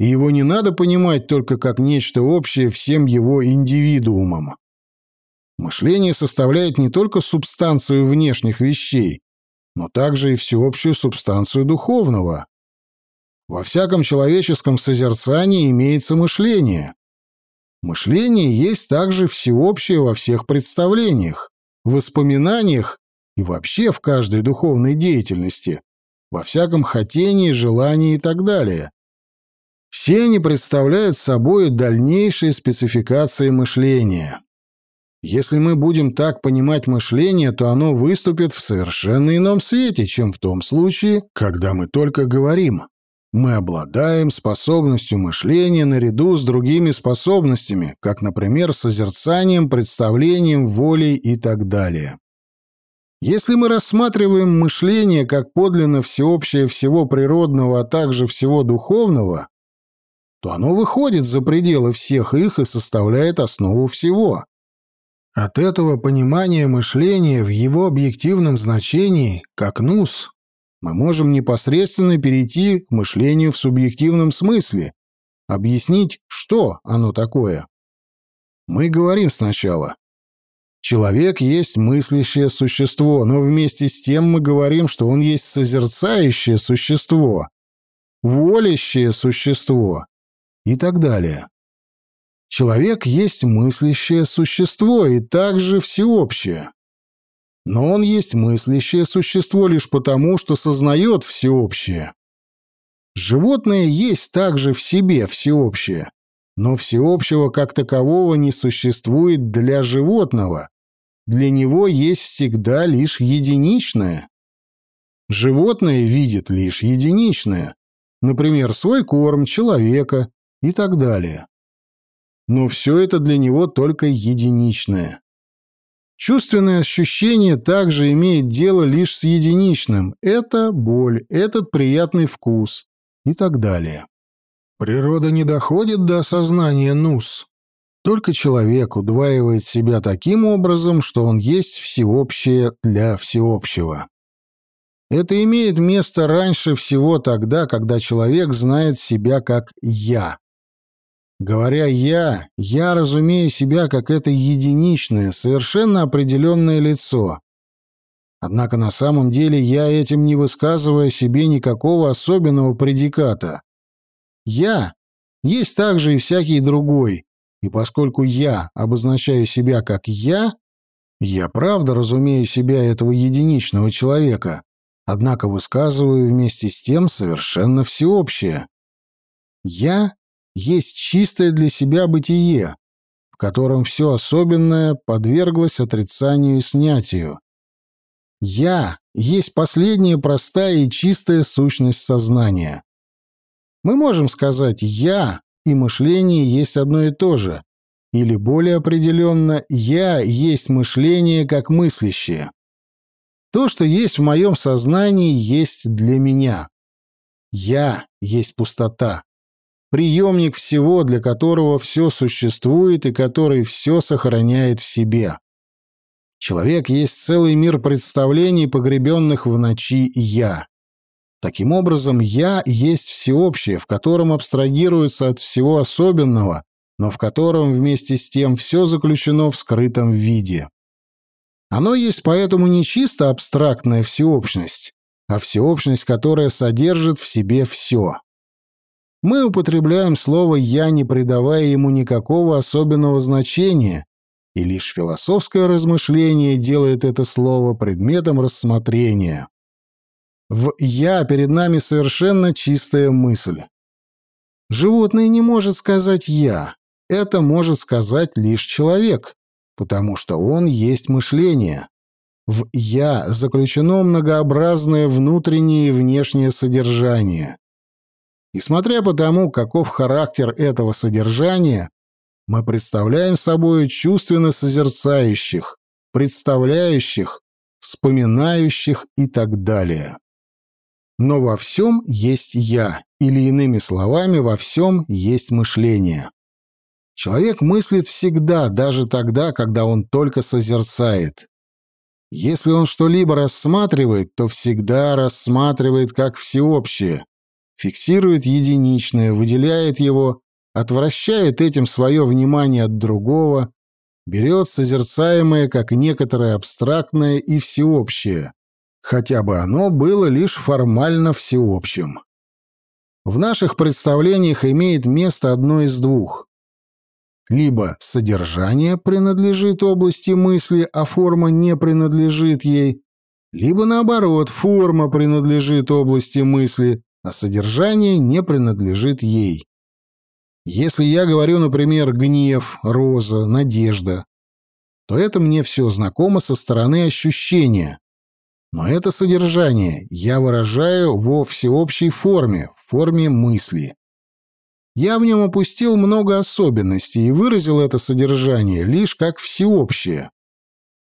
и его не надо понимать только как нечто общее всем его индивидуумам. Мышление составляет не только субстанцию внешних вещей, но также и всеобщую субстанцию духовного. Во всяком человеческом созерцании имеется мышление. Мышление есть также всеобщее во всех представлениях, воспоминаниях и вообще в каждой духовной деятельности, во всяком хотении, желании и так далее. Все они представляют собой дальнейшие спецификации мышления. Если мы будем так понимать мышление, то оно выступит в совершенно ином свете, чем в том случае, когда мы только говорим. Мы обладаем способностью мышления наряду с другими способностями, как, например, созерцанием, представлением, волей и так далее. Если мы рассматриваем мышление как подлинно всеобщее всего природного, а также всего духовного, то оно выходит за пределы всех их и составляет основу всего. От этого понимания мышления в его объективном значении, как нус, мы можем непосредственно перейти к мышлению в субъективном смысле, объяснить, что оно такое. Мы говорим сначала. Человек есть мыслящее существо, но вместе с тем мы говорим, что он есть созерцающее существо, волящее существо и так далее. Человек есть мыслящее существо и также всеобщее. Но он есть мыслящее существо лишь потому, что сознает всеобщее. Животное есть также в себе всеобщее, но всеобщего как такового не существует для животного. Для него есть всегда лишь единичное. Животное видит лишь единичное, например, свой корм, человека и так далее но все это для него только единичное. Чувственное ощущение также имеет дело лишь с единичным. Это боль, этот приятный вкус и так далее. Природа не доходит до осознания нус. Только человек удваивает себя таким образом, что он есть всеобщее для всеобщего. Это имеет место раньше всего тогда, когда человек знает себя как «я», Говоря «я», я разумею себя как это единичное, совершенно определенное лицо. Однако на самом деле я этим не высказываю себе никакого особенного предиката. «Я» есть также и всякий другой, и поскольку «я» обозначаю себя как «я», Я правда разумею себя этого единичного человека, однако высказываю вместе с тем совершенно всеобщее. Я есть чистое для себя бытие, в котором все особенное подверглось отрицанию и снятию. Я есть последняя простая и чистая сущность сознания. Мы можем сказать «я» и мышление есть одно и то же, или более определенно «я» есть мышление как мыслящее. То, что есть в моем сознании, есть для меня. Я есть пустота. Приемник всего, для которого все существует и который все сохраняет в себе. Человек есть целый мир представлений, погребенных в ночи «я». Таким образом, «я» есть всеобщее, в котором абстрагируется от всего особенного, но в котором вместе с тем все заключено в скрытом виде. Оно есть поэтому не чисто абстрактная всеобщность, а всеобщность, которая содержит в себе все. Мы употребляем слово «я», не придавая ему никакого особенного значения, и лишь философское размышление делает это слово предметом рассмотрения. В «я» перед нами совершенно чистая мысль. Животное не может сказать «я», это может сказать лишь человек, потому что он есть мышление. В «я» заключено многообразное внутреннее и внешнее содержание. И смотря по тому, каков характер этого содержания, мы представляем собой чувственно созерцающих, представляющих, вспоминающих и так далее. Но во всем есть «я», или иными словами, во всем есть мышление. Человек мыслит всегда, даже тогда, когда он только созерцает. Если он что-либо рассматривает, то всегда рассматривает как всеобщее, фиксирует единичное, выделяет его, отвращает этим свое внимание от другого, берет созерцаемое как некоторое абстрактное и всеобщее, хотя бы оно было лишь формально всеобщим. В наших представлениях имеет место одно из двух. Либо содержание принадлежит области мысли, а форма не принадлежит ей, либо наоборот, форма принадлежит области мысли, а содержание не принадлежит ей. Если я говорю, например, гнев, роза, надежда, то это мне все знакомо со стороны ощущения, но это содержание я выражаю во всеобщей форме, в форме мысли. Я в нем опустил много особенностей и выразил это содержание лишь как всеобщее.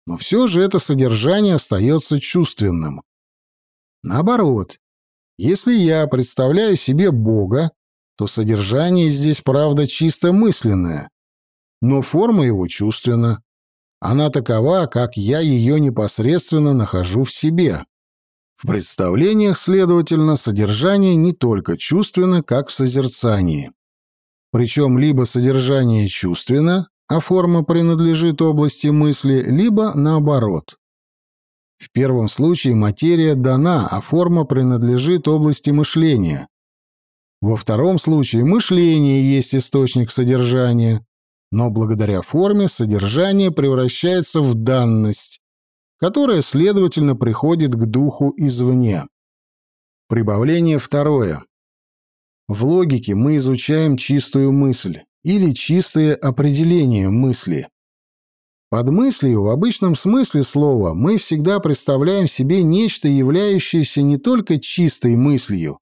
Но все же это содержание остается чувственным. Наоборот, если я представляю себе Бога, то содержание здесь, правда, чисто мысленное, но форма его чувственна. Она такова, как я ее непосредственно нахожу в себе. В представлениях, следовательно, содержание не только чувственно, как в созерцании. Причем либо содержание чувственно, а форма принадлежит области мысли, либо наоборот. В первом случае материя дана, а форма принадлежит области мышления. Во втором случае мышление есть источник содержания, но благодаря форме содержание превращается в данность, которая, следовательно, приходит к духу извне. Прибавление второе. В логике мы изучаем чистую мысль или чистое определение мысли. Под мыслью в обычном смысле слова мы всегда представляем себе нечто, являющееся не только чистой мыслью,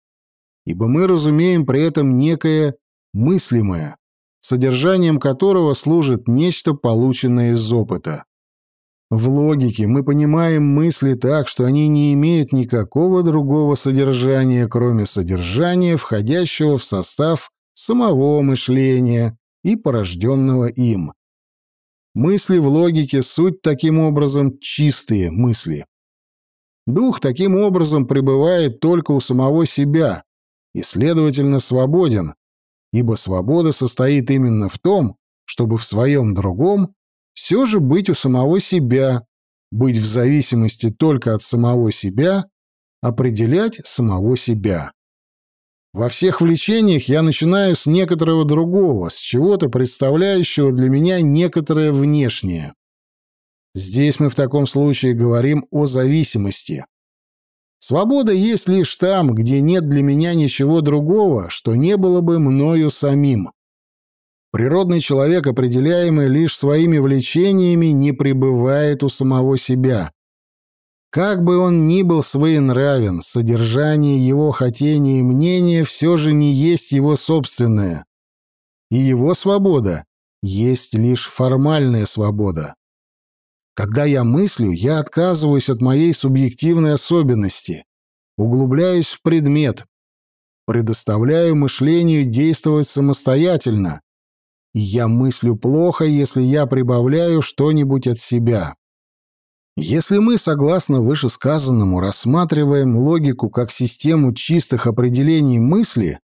ибо мы разумеем при этом некое мыслимое, содержанием которого служит нечто, полученное из опыта. В логике мы понимаем мысли так, что они не имеют никакого другого содержания, кроме содержания, входящего в состав самого мышления и порожденного им. Мысли в логике суть таким образом чистые мысли. Дух таким образом пребывает только у самого себя и, следовательно, свободен, ибо свобода состоит именно в том, чтобы в своем другом все же быть у самого себя, быть в зависимости только от самого себя, определять самого себя. Во всех влечениях я начинаю с некоторого другого, с чего-то представляющего для меня некоторое внешнее. Здесь мы в таком случае говорим о зависимости. Свобода есть лишь там, где нет для меня ничего другого, что не было бы мною самим. Природный человек, определяемый лишь своими влечениями, не пребывает у самого себя. Как бы он ни был своенравен, содержание его хотения и мнения все же не есть его собственное. И его свобода есть лишь формальная свобода. Когда я мыслю, я отказываюсь от моей субъективной особенности, углубляюсь в предмет, предоставляю мышлению действовать самостоятельно, и я мыслю плохо, если я прибавляю что-нибудь от себя. Если мы, согласно вышесказанному, рассматриваем логику как систему чистых определений мысли,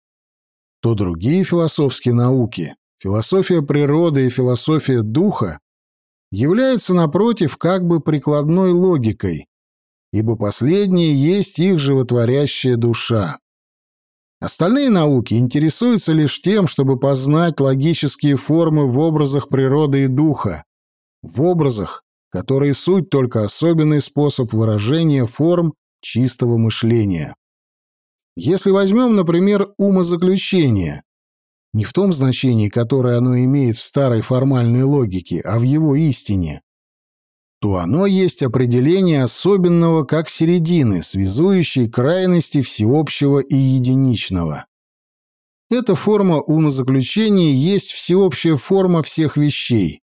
то другие философские науки, философия природы и философия духа, являются, напротив, как бы прикладной логикой, ибо последние есть их животворящая душа. Остальные науки интересуются лишь тем, чтобы познать логические формы в образах природы и духа, в образах, которые суть только особенный способ выражения форм чистого мышления. Если возьмем, например, умозаключение, не в том значении, которое оно имеет в старой формальной логике, а в его истине, то оно есть определение особенного как середины, связующей крайности всеобщего и единичного. Эта форма умозаключения есть всеобщая форма всех вещей.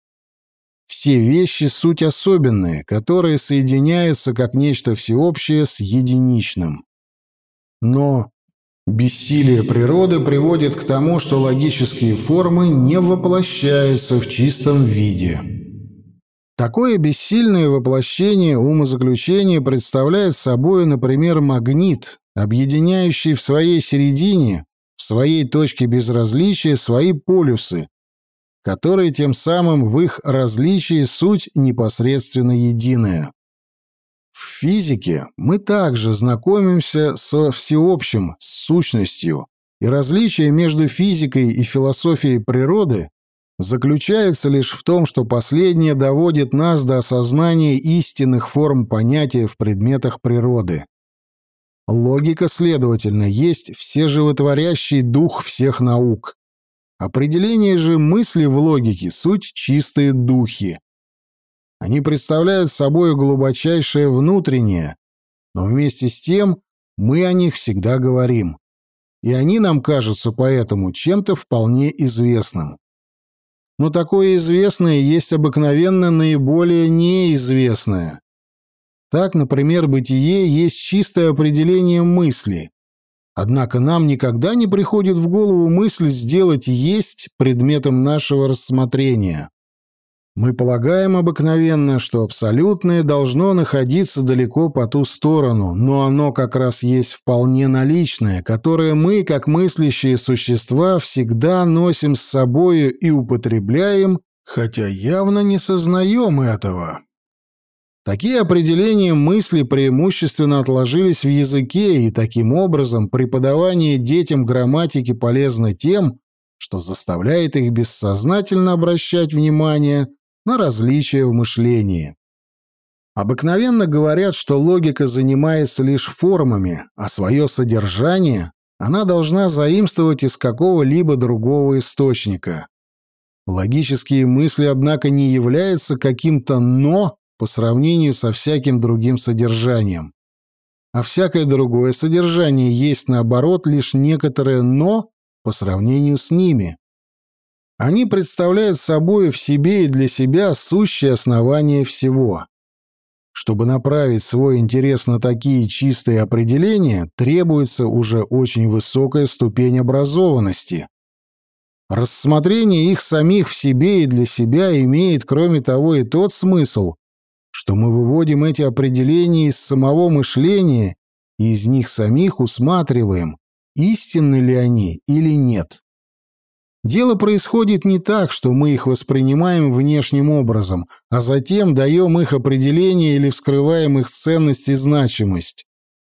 Все вещи — суть особенные, которые соединяются как нечто всеобщее с единичным. Но Бессилие природы приводит к тому, что логические формы не воплощаются в чистом виде. Такое бессильное воплощение умозаключения представляет собой, например, магнит, объединяющий в своей середине, в своей точке безразличия свои полюсы, которые тем самым в их различии суть непосредственно единая. В физике мы также знакомимся со всеобщим, с сущностью, и различие между физикой и философией природы заключается лишь в том, что последнее доводит нас до осознания истинных форм понятия в предметах природы. Логика, следовательно, есть всеживотворящий дух всех наук. Определение же мысли в логике – суть чистые духи, они представляют собой глубочайшее внутреннее, но вместе с тем мы о них всегда говорим. И они нам кажутся поэтому чем-то вполне известным. Но такое известное есть обыкновенно наиболее неизвестное. Так, например, бытие есть чистое определение мысли. Однако нам никогда не приходит в голову мысль сделать «есть» предметом нашего рассмотрения. Мы полагаем обыкновенно, что абсолютное должно находиться далеко по ту сторону, но оно как раз есть вполне наличное, которое мы, как мыслящие существа, всегда носим с собою и употребляем, хотя явно не сознаем этого. Такие определения мысли преимущественно отложились в языке, и таким образом преподавание детям грамматики полезно тем, что заставляет их бессознательно обращать внимание на различия в мышлении. Обыкновенно говорят, что логика занимается лишь формами, а свое содержание она должна заимствовать из какого-либо другого источника. Логические мысли, однако, не являются каким-то «но» по сравнению со всяким другим содержанием. А всякое другое содержание есть, наоборот, лишь некоторое «но» по сравнению с ними. Они представляют собой в себе и для себя сущее основание всего. Чтобы направить свой интерес на такие чистые определения, требуется уже очень высокая ступень образованности. Рассмотрение их самих в себе и для себя имеет, кроме того, и тот смысл, что мы выводим эти определения из самого мышления и из них самих усматриваем, истинны ли они или нет. Дело происходит не так, что мы их воспринимаем внешним образом, а затем даем их определение или вскрываем их ценность и значимость,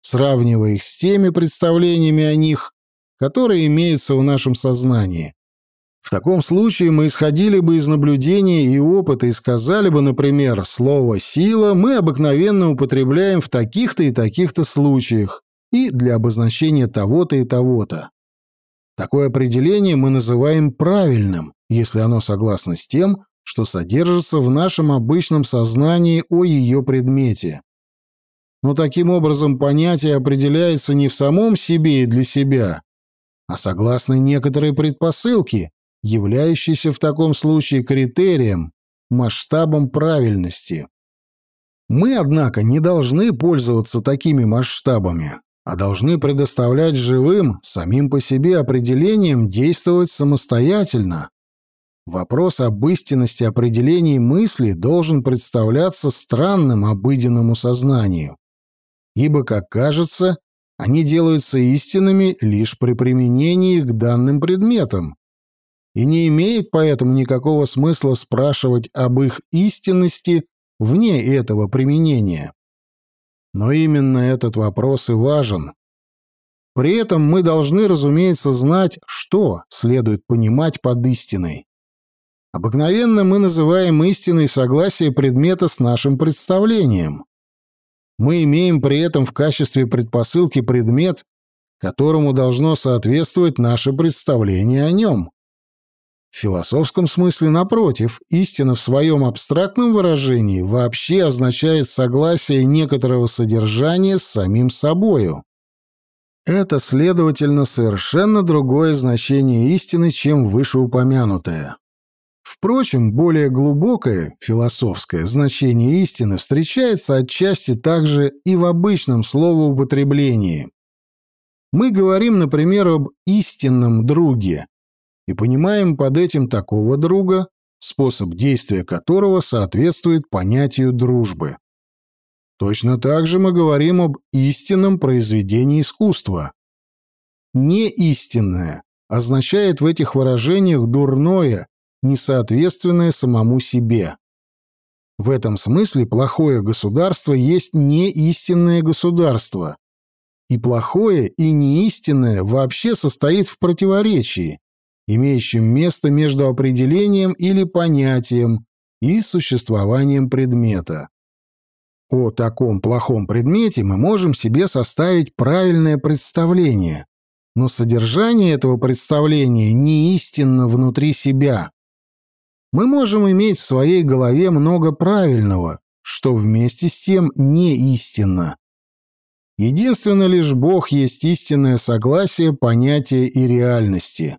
сравнивая их с теми представлениями о них, которые имеются в нашем сознании. В таком случае мы исходили бы из наблюдения и опыта и сказали бы, например, слово «сила» мы обыкновенно употребляем в таких-то и таких-то случаях и для обозначения того-то и того-то. Такое определение мы называем правильным, если оно согласно с тем, что содержится в нашем обычном сознании о ее предмете. Но таким образом понятие определяется не в самом себе и для себя, а согласно некоторой предпосылке, являющейся в таком случае критерием, масштабом правильности. Мы, однако, не должны пользоваться такими масштабами, а должны предоставлять живым, самим по себе определением действовать самостоятельно. Вопрос об истинности определений мысли должен представляться странным обыденному сознанию, ибо, как кажется, они делаются истинными лишь при применении к данным предметам, и не имеет поэтому никакого смысла спрашивать об их истинности вне этого применения. Но именно этот вопрос и важен. При этом мы должны, разумеется, знать, что следует понимать под истиной. Обыкновенно мы называем истиной согласие предмета с нашим представлением. Мы имеем при этом в качестве предпосылки предмет, которому должно соответствовать наше представление о нем. В философском смысле, напротив, истина в своем абстрактном выражении вообще означает согласие некоторого содержания с самим собою. Это, следовательно, совершенно другое значение истины, чем вышеупомянутое. Впрочем, более глубокое философское значение истины встречается отчасти также и в обычном словоупотреблении. Мы говорим, например, об истинном друге, и понимаем под этим такого друга, способ действия которого соответствует понятию дружбы. Точно так же мы говорим об истинном произведении искусства. Неистинное означает в этих выражениях дурное, несоответственное самому себе. В этом смысле плохое государство есть неистинное государство, и плохое и неистинное вообще состоит в противоречии, имеющим место между определением или понятием и существованием предмета. О таком плохом предмете мы можем себе составить правильное представление, но содержание этого представления не истинно внутри себя. Мы можем иметь в своей голове много правильного, что вместе с тем не истинно. Единственно лишь Бог есть истинное согласие понятия и реальности.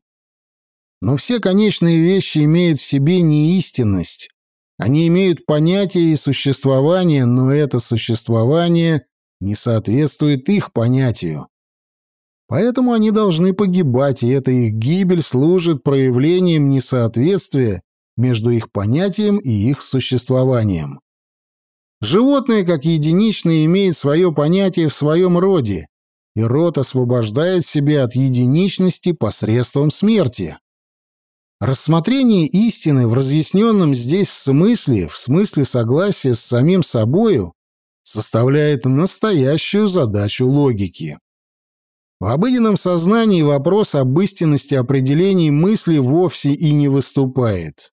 Но все конечные вещи имеют в себе неистинность. Они имеют понятие и существование, но это существование не соответствует их понятию. Поэтому они должны погибать, и эта их гибель служит проявлением несоответствия между их понятием и их существованием. Животное, как единичное, имеет свое понятие в своем роде, и род освобождает себя от единичности посредством смерти. Рассмотрение истины в разъясненном здесь смысле, в смысле согласия с самим собою, составляет настоящую задачу логики. В обыденном сознании вопрос об истинности определений мысли вовсе и не выступает.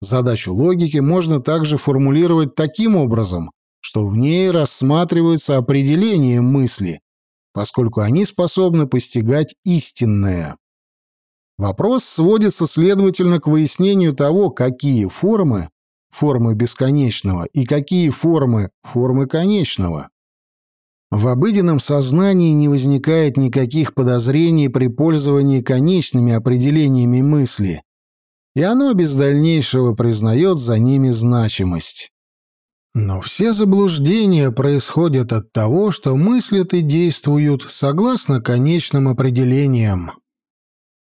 Задачу логики можно также формулировать таким образом, что в ней рассматриваются определения мысли, поскольку они способны постигать истинное. Вопрос сводится, следовательно, к выяснению того, какие формы – формы бесконечного и какие формы – формы конечного. В обыденном сознании не возникает никаких подозрений при пользовании конечными определениями мысли, и оно без дальнейшего признает за ними значимость. Но все заблуждения происходят от того, что мыслят и действуют согласно конечным определениям.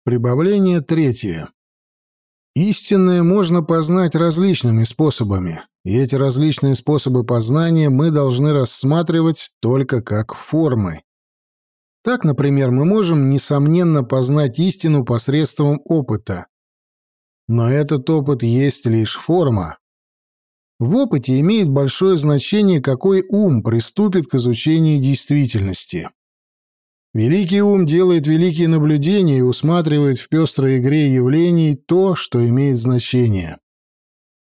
Прибавление третье. Истинное можно познать различными способами, и эти различные способы познания мы должны рассматривать только как формы. Так, например, мы можем, несомненно, познать истину посредством опыта. Но этот опыт есть лишь форма. В опыте имеет большое значение, какой ум приступит к изучению действительности. Великий ум делает великие наблюдения и усматривает в пестрой игре явлений то, что имеет значение.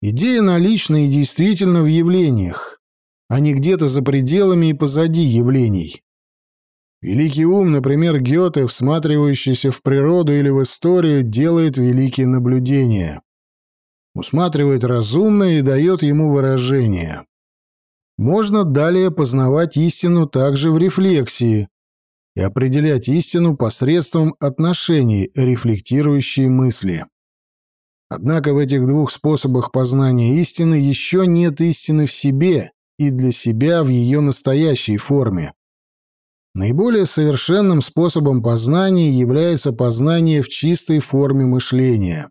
Идея налична и действительно в явлениях, а не где-то за пределами и позади явлений. Великий ум, например, Гёте, всматривающийся в природу или в историю, делает великие наблюдения. Усматривает разумное и дает ему выражение. Можно далее познавать истину также в рефлексии, и определять истину посредством отношений, рефлектирующей мысли. Однако в этих двух способах познания истины еще нет истины в себе и для себя в ее настоящей форме. Наиболее совершенным способом познания является познание в чистой форме мышления.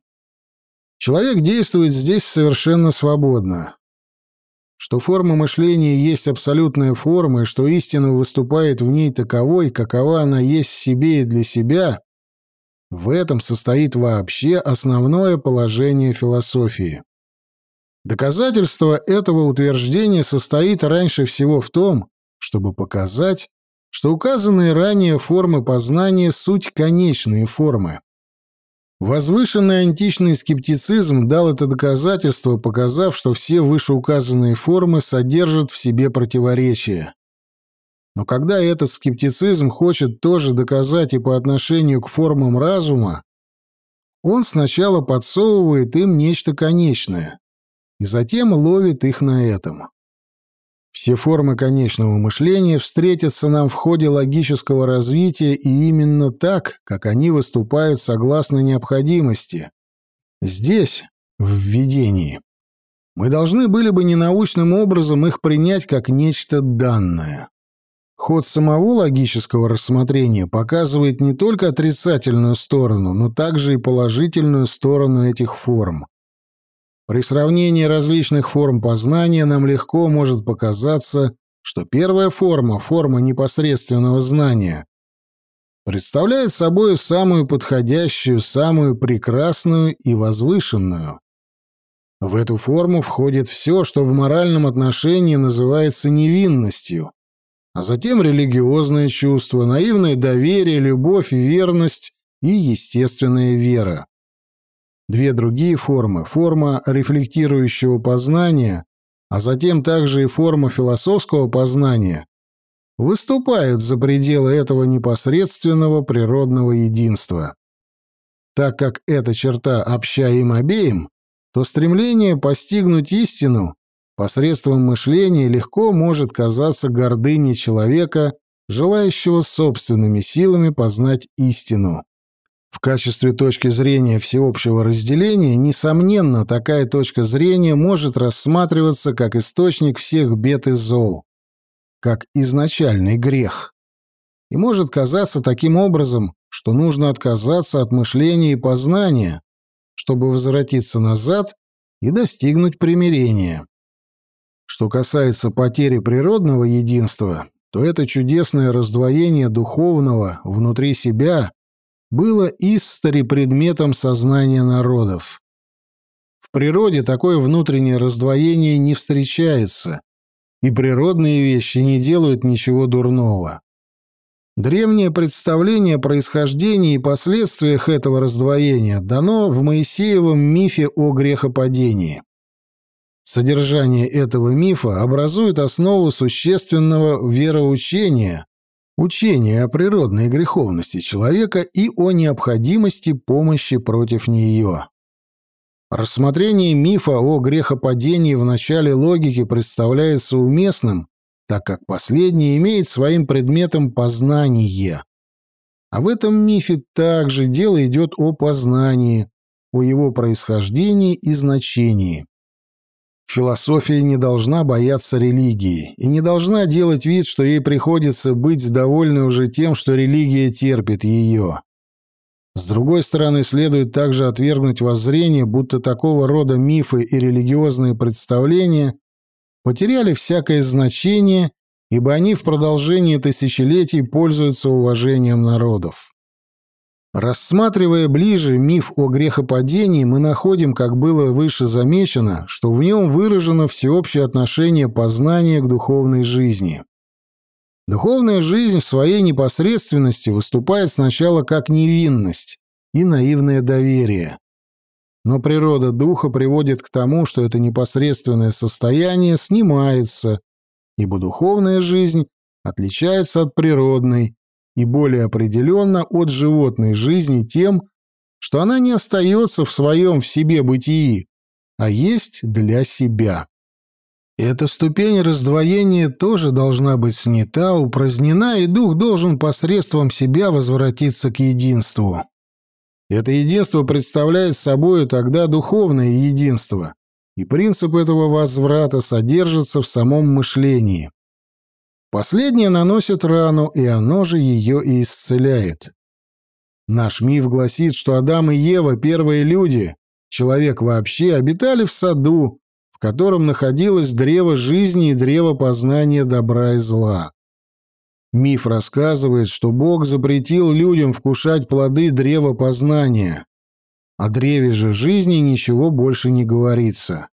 Человек действует здесь совершенно свободно что форма мышления есть абсолютная форма, и что истина выступает в ней таковой, какова она есть себе и для себя, в этом состоит вообще основное положение философии. Доказательство этого утверждения состоит раньше всего в том, чтобы показать, что указанные ранее формы познания – суть конечные формы. Возвышенный античный скептицизм дал это доказательство, показав, что все вышеуказанные формы содержат в себе противоречия. Но когда этот скептицизм хочет тоже доказать и по отношению к формам разума, он сначала подсовывает им нечто конечное, и затем ловит их на этом. Все формы конечного мышления встретятся нам в ходе логического развития и именно так, как они выступают согласно необходимости. Здесь, в введении, мы должны были бы ненаучным образом их принять как нечто данное. Ход самого логического рассмотрения показывает не только отрицательную сторону, но также и положительную сторону этих форм. При сравнении различных форм познания нам легко может показаться, что первая форма, форма непосредственного знания, представляет собой самую подходящую, самую прекрасную и возвышенную. В эту форму входит все, что в моральном отношении называется невинностью, а затем религиозное чувство, наивное доверие, любовь, верность и естественная вера. Две другие формы – форма рефлектирующего познания, а затем также и форма философского познания – выступают за пределы этого непосредственного природного единства. Так как эта черта обща им обеим, то стремление постигнуть истину посредством мышления легко может казаться гордыней человека, желающего собственными силами познать истину. В качестве точки зрения всеобщего разделения, несомненно, такая точка зрения может рассматриваться как источник всех бед и зол, как изначальный грех. И может казаться таким образом, что нужно отказаться от мышления и познания, чтобы возвратиться назад и достигнуть примирения. Что касается потери природного единства, то это чудесное раздвоение духовного внутри себя было истори предметом сознания народов. В природе такое внутреннее раздвоение не встречается, и природные вещи не делают ничего дурного. Древнее представление о происхождении и последствиях этого раздвоения дано в Моисеевом мифе о грехопадении. Содержание этого мифа образует основу существенного вероучения, учение о природной греховности человека и о необходимости помощи против нее. Рассмотрение мифа о грехопадении в начале логики представляется уместным, так как последний имеет своим предметом познание. А в этом мифе также дело идет о познании, о его происхождении и значении. Философия не должна бояться религии и не должна делать вид, что ей приходится быть довольной уже тем, что религия терпит ее. С другой стороны, следует также отвергнуть воззрение, будто такого рода мифы и религиозные представления потеряли всякое значение, ибо они в продолжении тысячелетий пользуются уважением народов. Рассматривая ближе миф о грехопадении, мы находим, как было выше замечено, что в нем выражено всеобщее отношение познания к духовной жизни. Духовная жизнь в своей непосредственности выступает сначала как невинность и наивное доверие. Но природа духа приводит к тому, что это непосредственное состояние снимается, ибо духовная жизнь отличается от природной и более определенно от животной жизни тем, что она не остается в своем в себе бытии, а есть для себя. Эта ступень раздвоения тоже должна быть снята, упразднена, и дух должен посредством себя возвратиться к единству. Это единство представляет собой тогда духовное единство, и принцип этого возврата содержится в самом мышлении. Последнее наносит рану, и оно же ее и исцеляет. Наш миф гласит, что Адам и Ева, первые люди, человек вообще, обитали в саду, в котором находилось древо жизни и древо познания добра и зла. Миф рассказывает, что Бог запретил людям вкушать плоды древа познания. О древе же жизни ничего больше не говорится.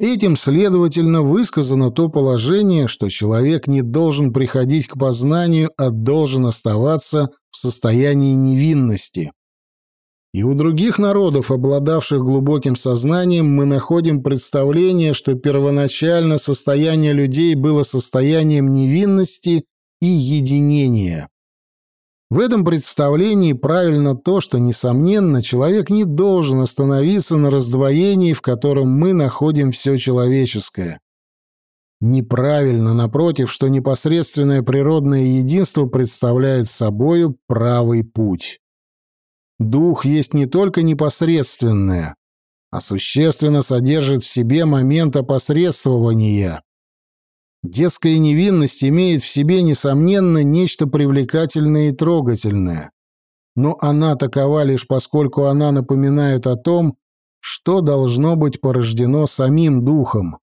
Этим, следовательно, высказано то положение, что человек не должен приходить к познанию, а должен оставаться в состоянии невинности. И у других народов, обладавших глубоким сознанием, мы находим представление, что первоначально состояние людей было состоянием невинности и единения. В этом представлении правильно то, что, несомненно, человек не должен остановиться на раздвоении, в котором мы находим все человеческое. Неправильно, напротив, что непосредственное природное единство представляет собою правый путь. Дух есть не только непосредственное, а существенно содержит в себе момент опосредствования. Детская невинность имеет в себе, несомненно, нечто привлекательное и трогательное. Но она такова лишь поскольку она напоминает о том, что должно быть порождено самим духом.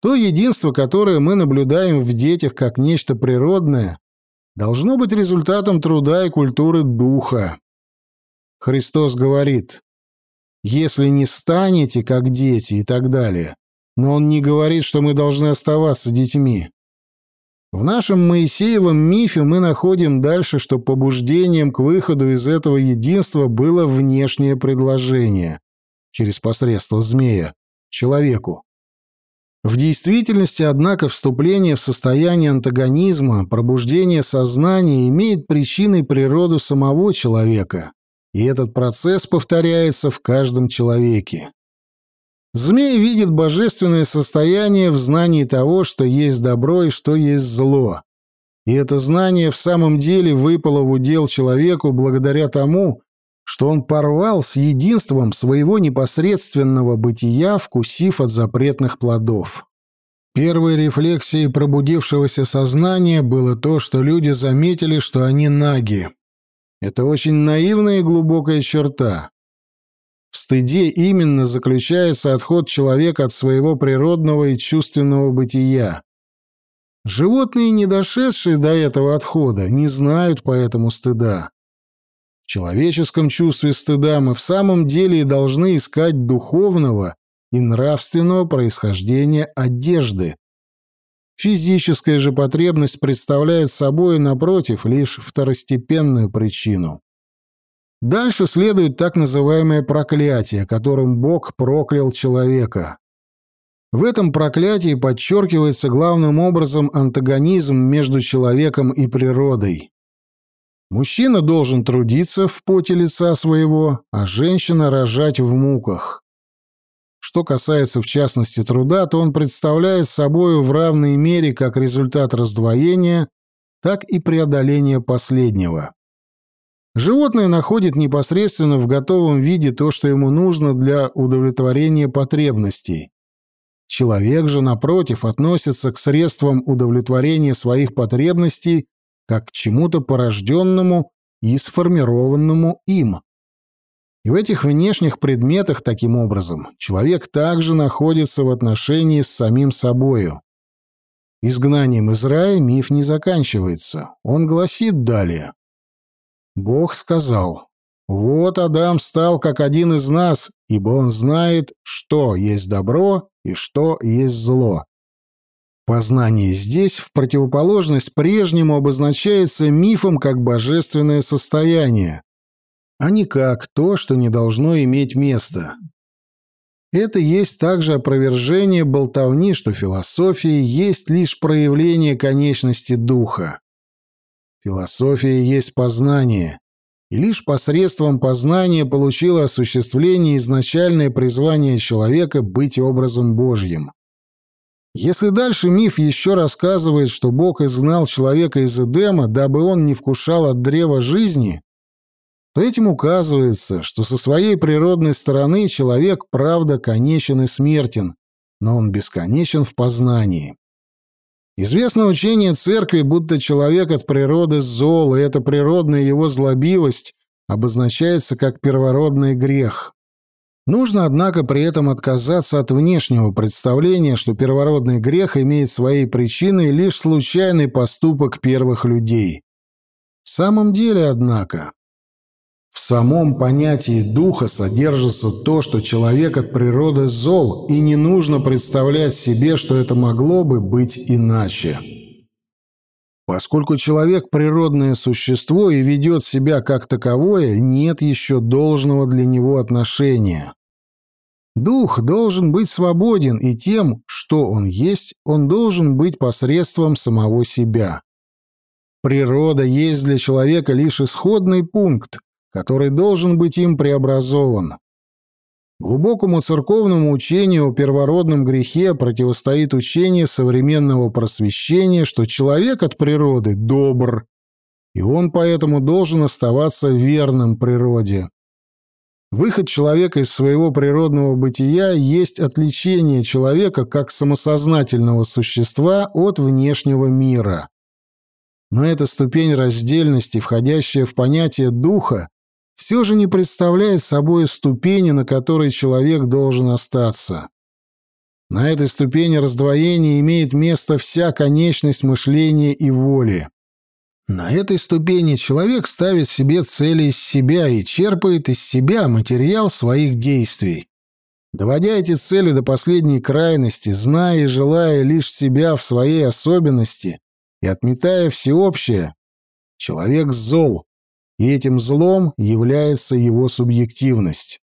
То единство, которое мы наблюдаем в детях как нечто природное, должно быть результатом труда и культуры духа. Христос говорит, «Если не станете, как дети» и так далее, но он не говорит, что мы должны оставаться детьми. В нашем Моисеевом мифе мы находим дальше, что побуждением к выходу из этого единства было внешнее предложение через посредство змея человеку. В действительности, однако, вступление в состояние антагонизма, пробуждение сознания имеет причиной природу самого человека, и этот процесс повторяется в каждом человеке. Змей видит божественное состояние в знании того, что есть добро и что есть зло. И это знание в самом деле выпало в удел человеку благодаря тому, что он порвал с единством своего непосредственного бытия, вкусив от запретных плодов. Первой рефлексией пробудившегося сознания было то, что люди заметили, что они наги. Это очень наивная и глубокая черта. В стыде именно заключается отход человека от своего природного и чувственного бытия. Животные, не дошедшие до этого отхода, не знают поэтому стыда. В человеческом чувстве стыда мы в самом деле и должны искать духовного и нравственного происхождения одежды. Физическая же потребность представляет собой, напротив, лишь второстепенную причину. Дальше следует так называемое проклятие, которым Бог проклял человека. В этом проклятии подчеркивается главным образом антагонизм между человеком и природой. Мужчина должен трудиться в поте лица своего, а женщина рожать в муках. Что касается в частности труда, то он представляет собою в равной мере как результат раздвоения, так и преодоления последнего. Животное находит непосредственно в готовом виде то, что ему нужно для удовлетворения потребностей. Человек же, напротив, относится к средствам удовлетворения своих потребностей как к чему-то порожденному и сформированному им. И в этих внешних предметах, таким образом, человек также находится в отношении с самим собою. Изгнанием из рая миф не заканчивается. Он гласит далее. Бог сказал, «Вот Адам стал как один из нас, ибо он знает, что есть добро и что есть зло». Познание здесь, в противоположность прежнему, обозначается мифом как божественное состояние, а не как то, что не должно иметь места. Это есть также опровержение болтовни, что философия есть лишь проявление конечности духа. Философия есть познание, и лишь посредством познания получила осуществление изначальное призвание человека быть образом Божьим. Если дальше миф еще рассказывает, что Бог изгнал человека из Эдема, дабы он не вкушал от древа жизни, то этим указывается, что со своей природной стороны человек, правда, конечен и смертен, но он бесконечен в познании. Известно учение церкви, будто человек от природы зол, и эта природная его злобивость обозначается как первородный грех. Нужно, однако, при этом отказаться от внешнего представления, что первородный грех имеет своей причиной лишь случайный поступок первых людей. В самом деле, однако, в самом понятии духа содержится то, что человек от природы зол, и не нужно представлять себе, что это могло бы быть иначе. Поскольку человек – природное существо и ведет себя как таковое, нет еще должного для него отношения. Дух должен быть свободен, и тем, что он есть, он должен быть посредством самого себя. Природа есть для человека лишь исходный пункт, который должен быть им преобразован. Глубокому церковному учению о первородном грехе противостоит учение современного просвещения, что человек от природы добр, и он поэтому должен оставаться верным природе. Выход человека из своего природного бытия есть отличение человека как самосознательного существа от внешнего мира. Но эта ступень раздельности, входящая в понятие духа, все же не представляет собой ступени, на которой человек должен остаться. На этой ступени раздвоения имеет место вся конечность мышления и воли. На этой ступени человек ставит себе цели из себя и черпает из себя материал своих действий. Доводя эти цели до последней крайности, зная и желая лишь себя в своей особенности и отметая всеобщее, человек зол, и этим злом является его субъективность.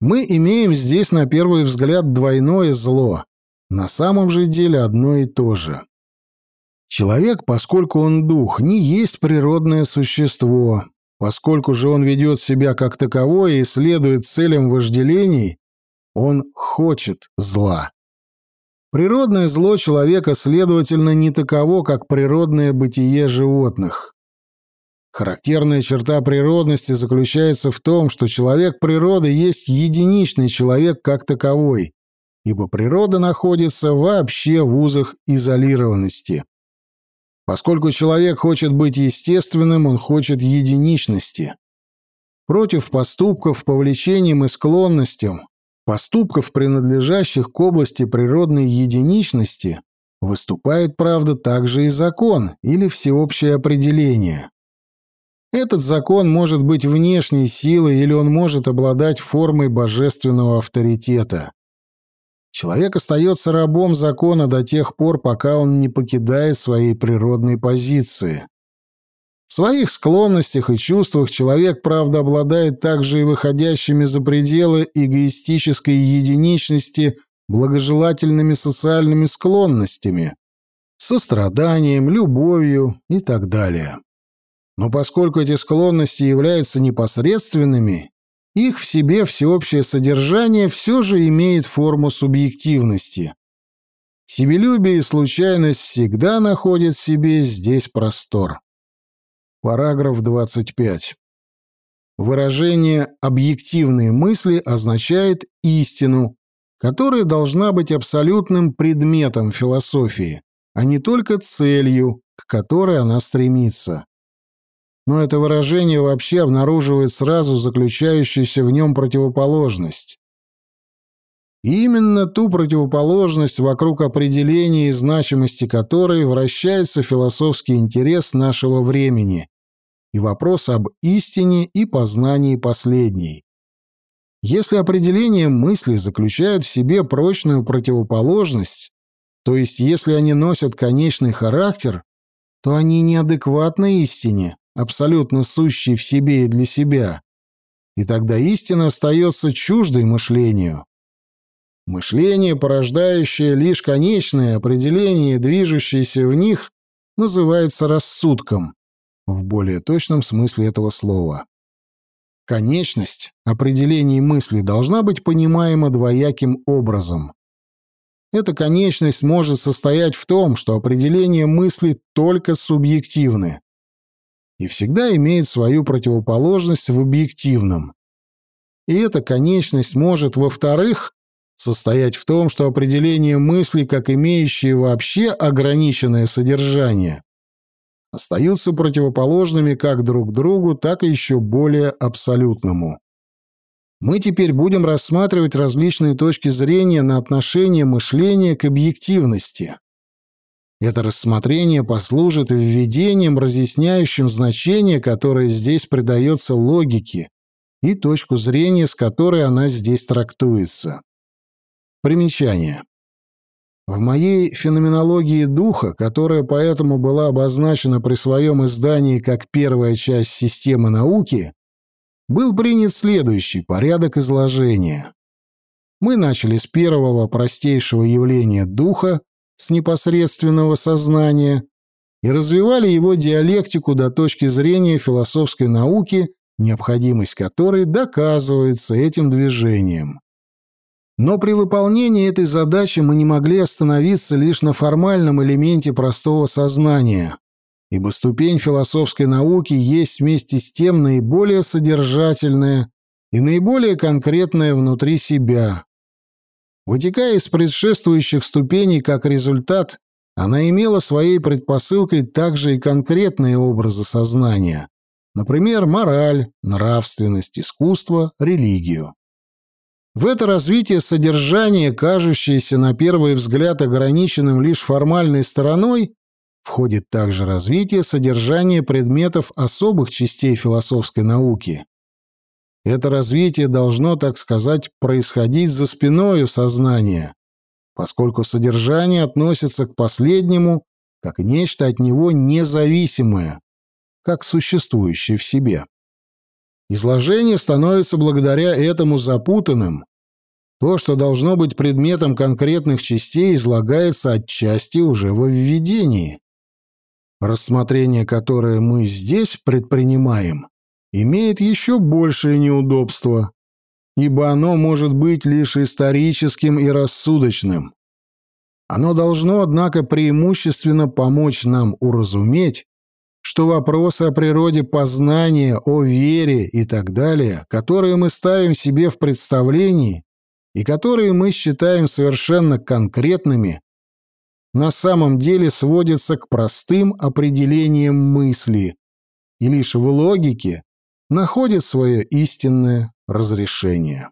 Мы имеем здесь на первый взгляд двойное зло, на самом же деле одно и то же. Человек, поскольку он дух, не есть природное существо, поскольку же он ведет себя как таковое и следует целям вожделений, он хочет зла. Природное зло человека, следовательно, не таково, как природное бытие животных. Характерная черта природности заключается в том, что человек природы есть единичный человек как таковой, ибо природа находится вообще в узах изолированности. Поскольку человек хочет быть естественным, он хочет единичности. Против поступков, повлечениям и склонностям, поступков, принадлежащих к области природной единичности, выступает, правда, также и закон или всеобщее определение. Этот закон может быть внешней силой или он может обладать формой божественного авторитета. Человек остается рабом закона до тех пор, пока он не покидает своей природной позиции. В своих склонностях и чувствах человек, правда, обладает также и выходящими за пределы эгоистической единичности благожелательными социальными склонностями, состраданием, любовью и так далее. Но поскольку эти склонности являются непосредственными, их в себе всеобщее содержание все же имеет форму субъективности. Себелюбие и случайность всегда находят себе здесь простор. Параграф 25. Выражение «объективные мысли» означает истину, которая должна быть абсолютным предметом философии, а не только целью, к которой она стремится но это выражение вообще обнаруживает сразу заключающуюся в нем противоположность. И именно ту противоположность, вокруг определения и значимости которой вращается философский интерес нашего времени и вопрос об истине и познании последней. Если определение мысли заключает в себе прочную противоположность, То есть, если они носят конечный характер, то они неадекватны истине, абсолютно сущей в себе и для себя. И тогда истина остается чуждой мышлению. Мышление, порождающее лишь конечное определение, движущееся в них, называется рассудком, в более точном смысле этого слова. Конечность определений мысли должна быть понимаема двояким образом. Эта конечность может состоять в том, что определения мысли только субъективны и всегда имеет свою противоположность в объективном. И эта конечность может, во-вторых, состоять в том, что определение мысли, как имеющие вообще ограниченное содержание, остаются противоположными как друг другу, так и еще более абсолютному. Мы теперь будем рассматривать различные точки зрения на отношение мышления к объективности. Это рассмотрение послужит введением, разъясняющим значение, которое здесь придается логике, и точку зрения, с которой она здесь трактуется. Примечание. В моей феноменологии духа, которая поэтому была обозначена при своем издании как первая часть системы науки, был принят следующий порядок изложения. Мы начали с первого простейшего явления духа, с непосредственного сознания, и развивали его диалектику до точки зрения философской науки, необходимость которой доказывается этим движением. Но при выполнении этой задачи мы не могли остановиться лишь на формальном элементе простого сознания, ибо ступень философской науки есть вместе с тем наиболее содержательная и наиболее конкретная внутри себя. Вытекая из предшествующих ступеней как результат, она имела своей предпосылкой также и конкретные образы сознания, например, мораль, нравственность, искусство, религию. В это развитие содержания, кажущееся на первый взгляд ограниченным лишь формальной стороной, Входит также развитие содержания предметов особых частей философской науки. Это развитие должно, так сказать, происходить за спиною сознания, поскольку содержание относится к последнему как нечто от него независимое, как существующее в себе. Изложение становится благодаря этому запутанным. То, что должно быть предметом конкретных частей, излагается отчасти уже во введении рассмотрение которое мы здесь предпринимаем, имеет еще большее неудобство, ибо оно может быть лишь историческим и рассудочным. Оно должно, однако, преимущественно помочь нам уразуметь, что вопросы о природе познания, о вере и так далее, которые мы ставим себе в представлении и которые мы считаем совершенно конкретными, на самом деле сводится к простым определениям мысли и лишь в логике находит свое истинное разрешение.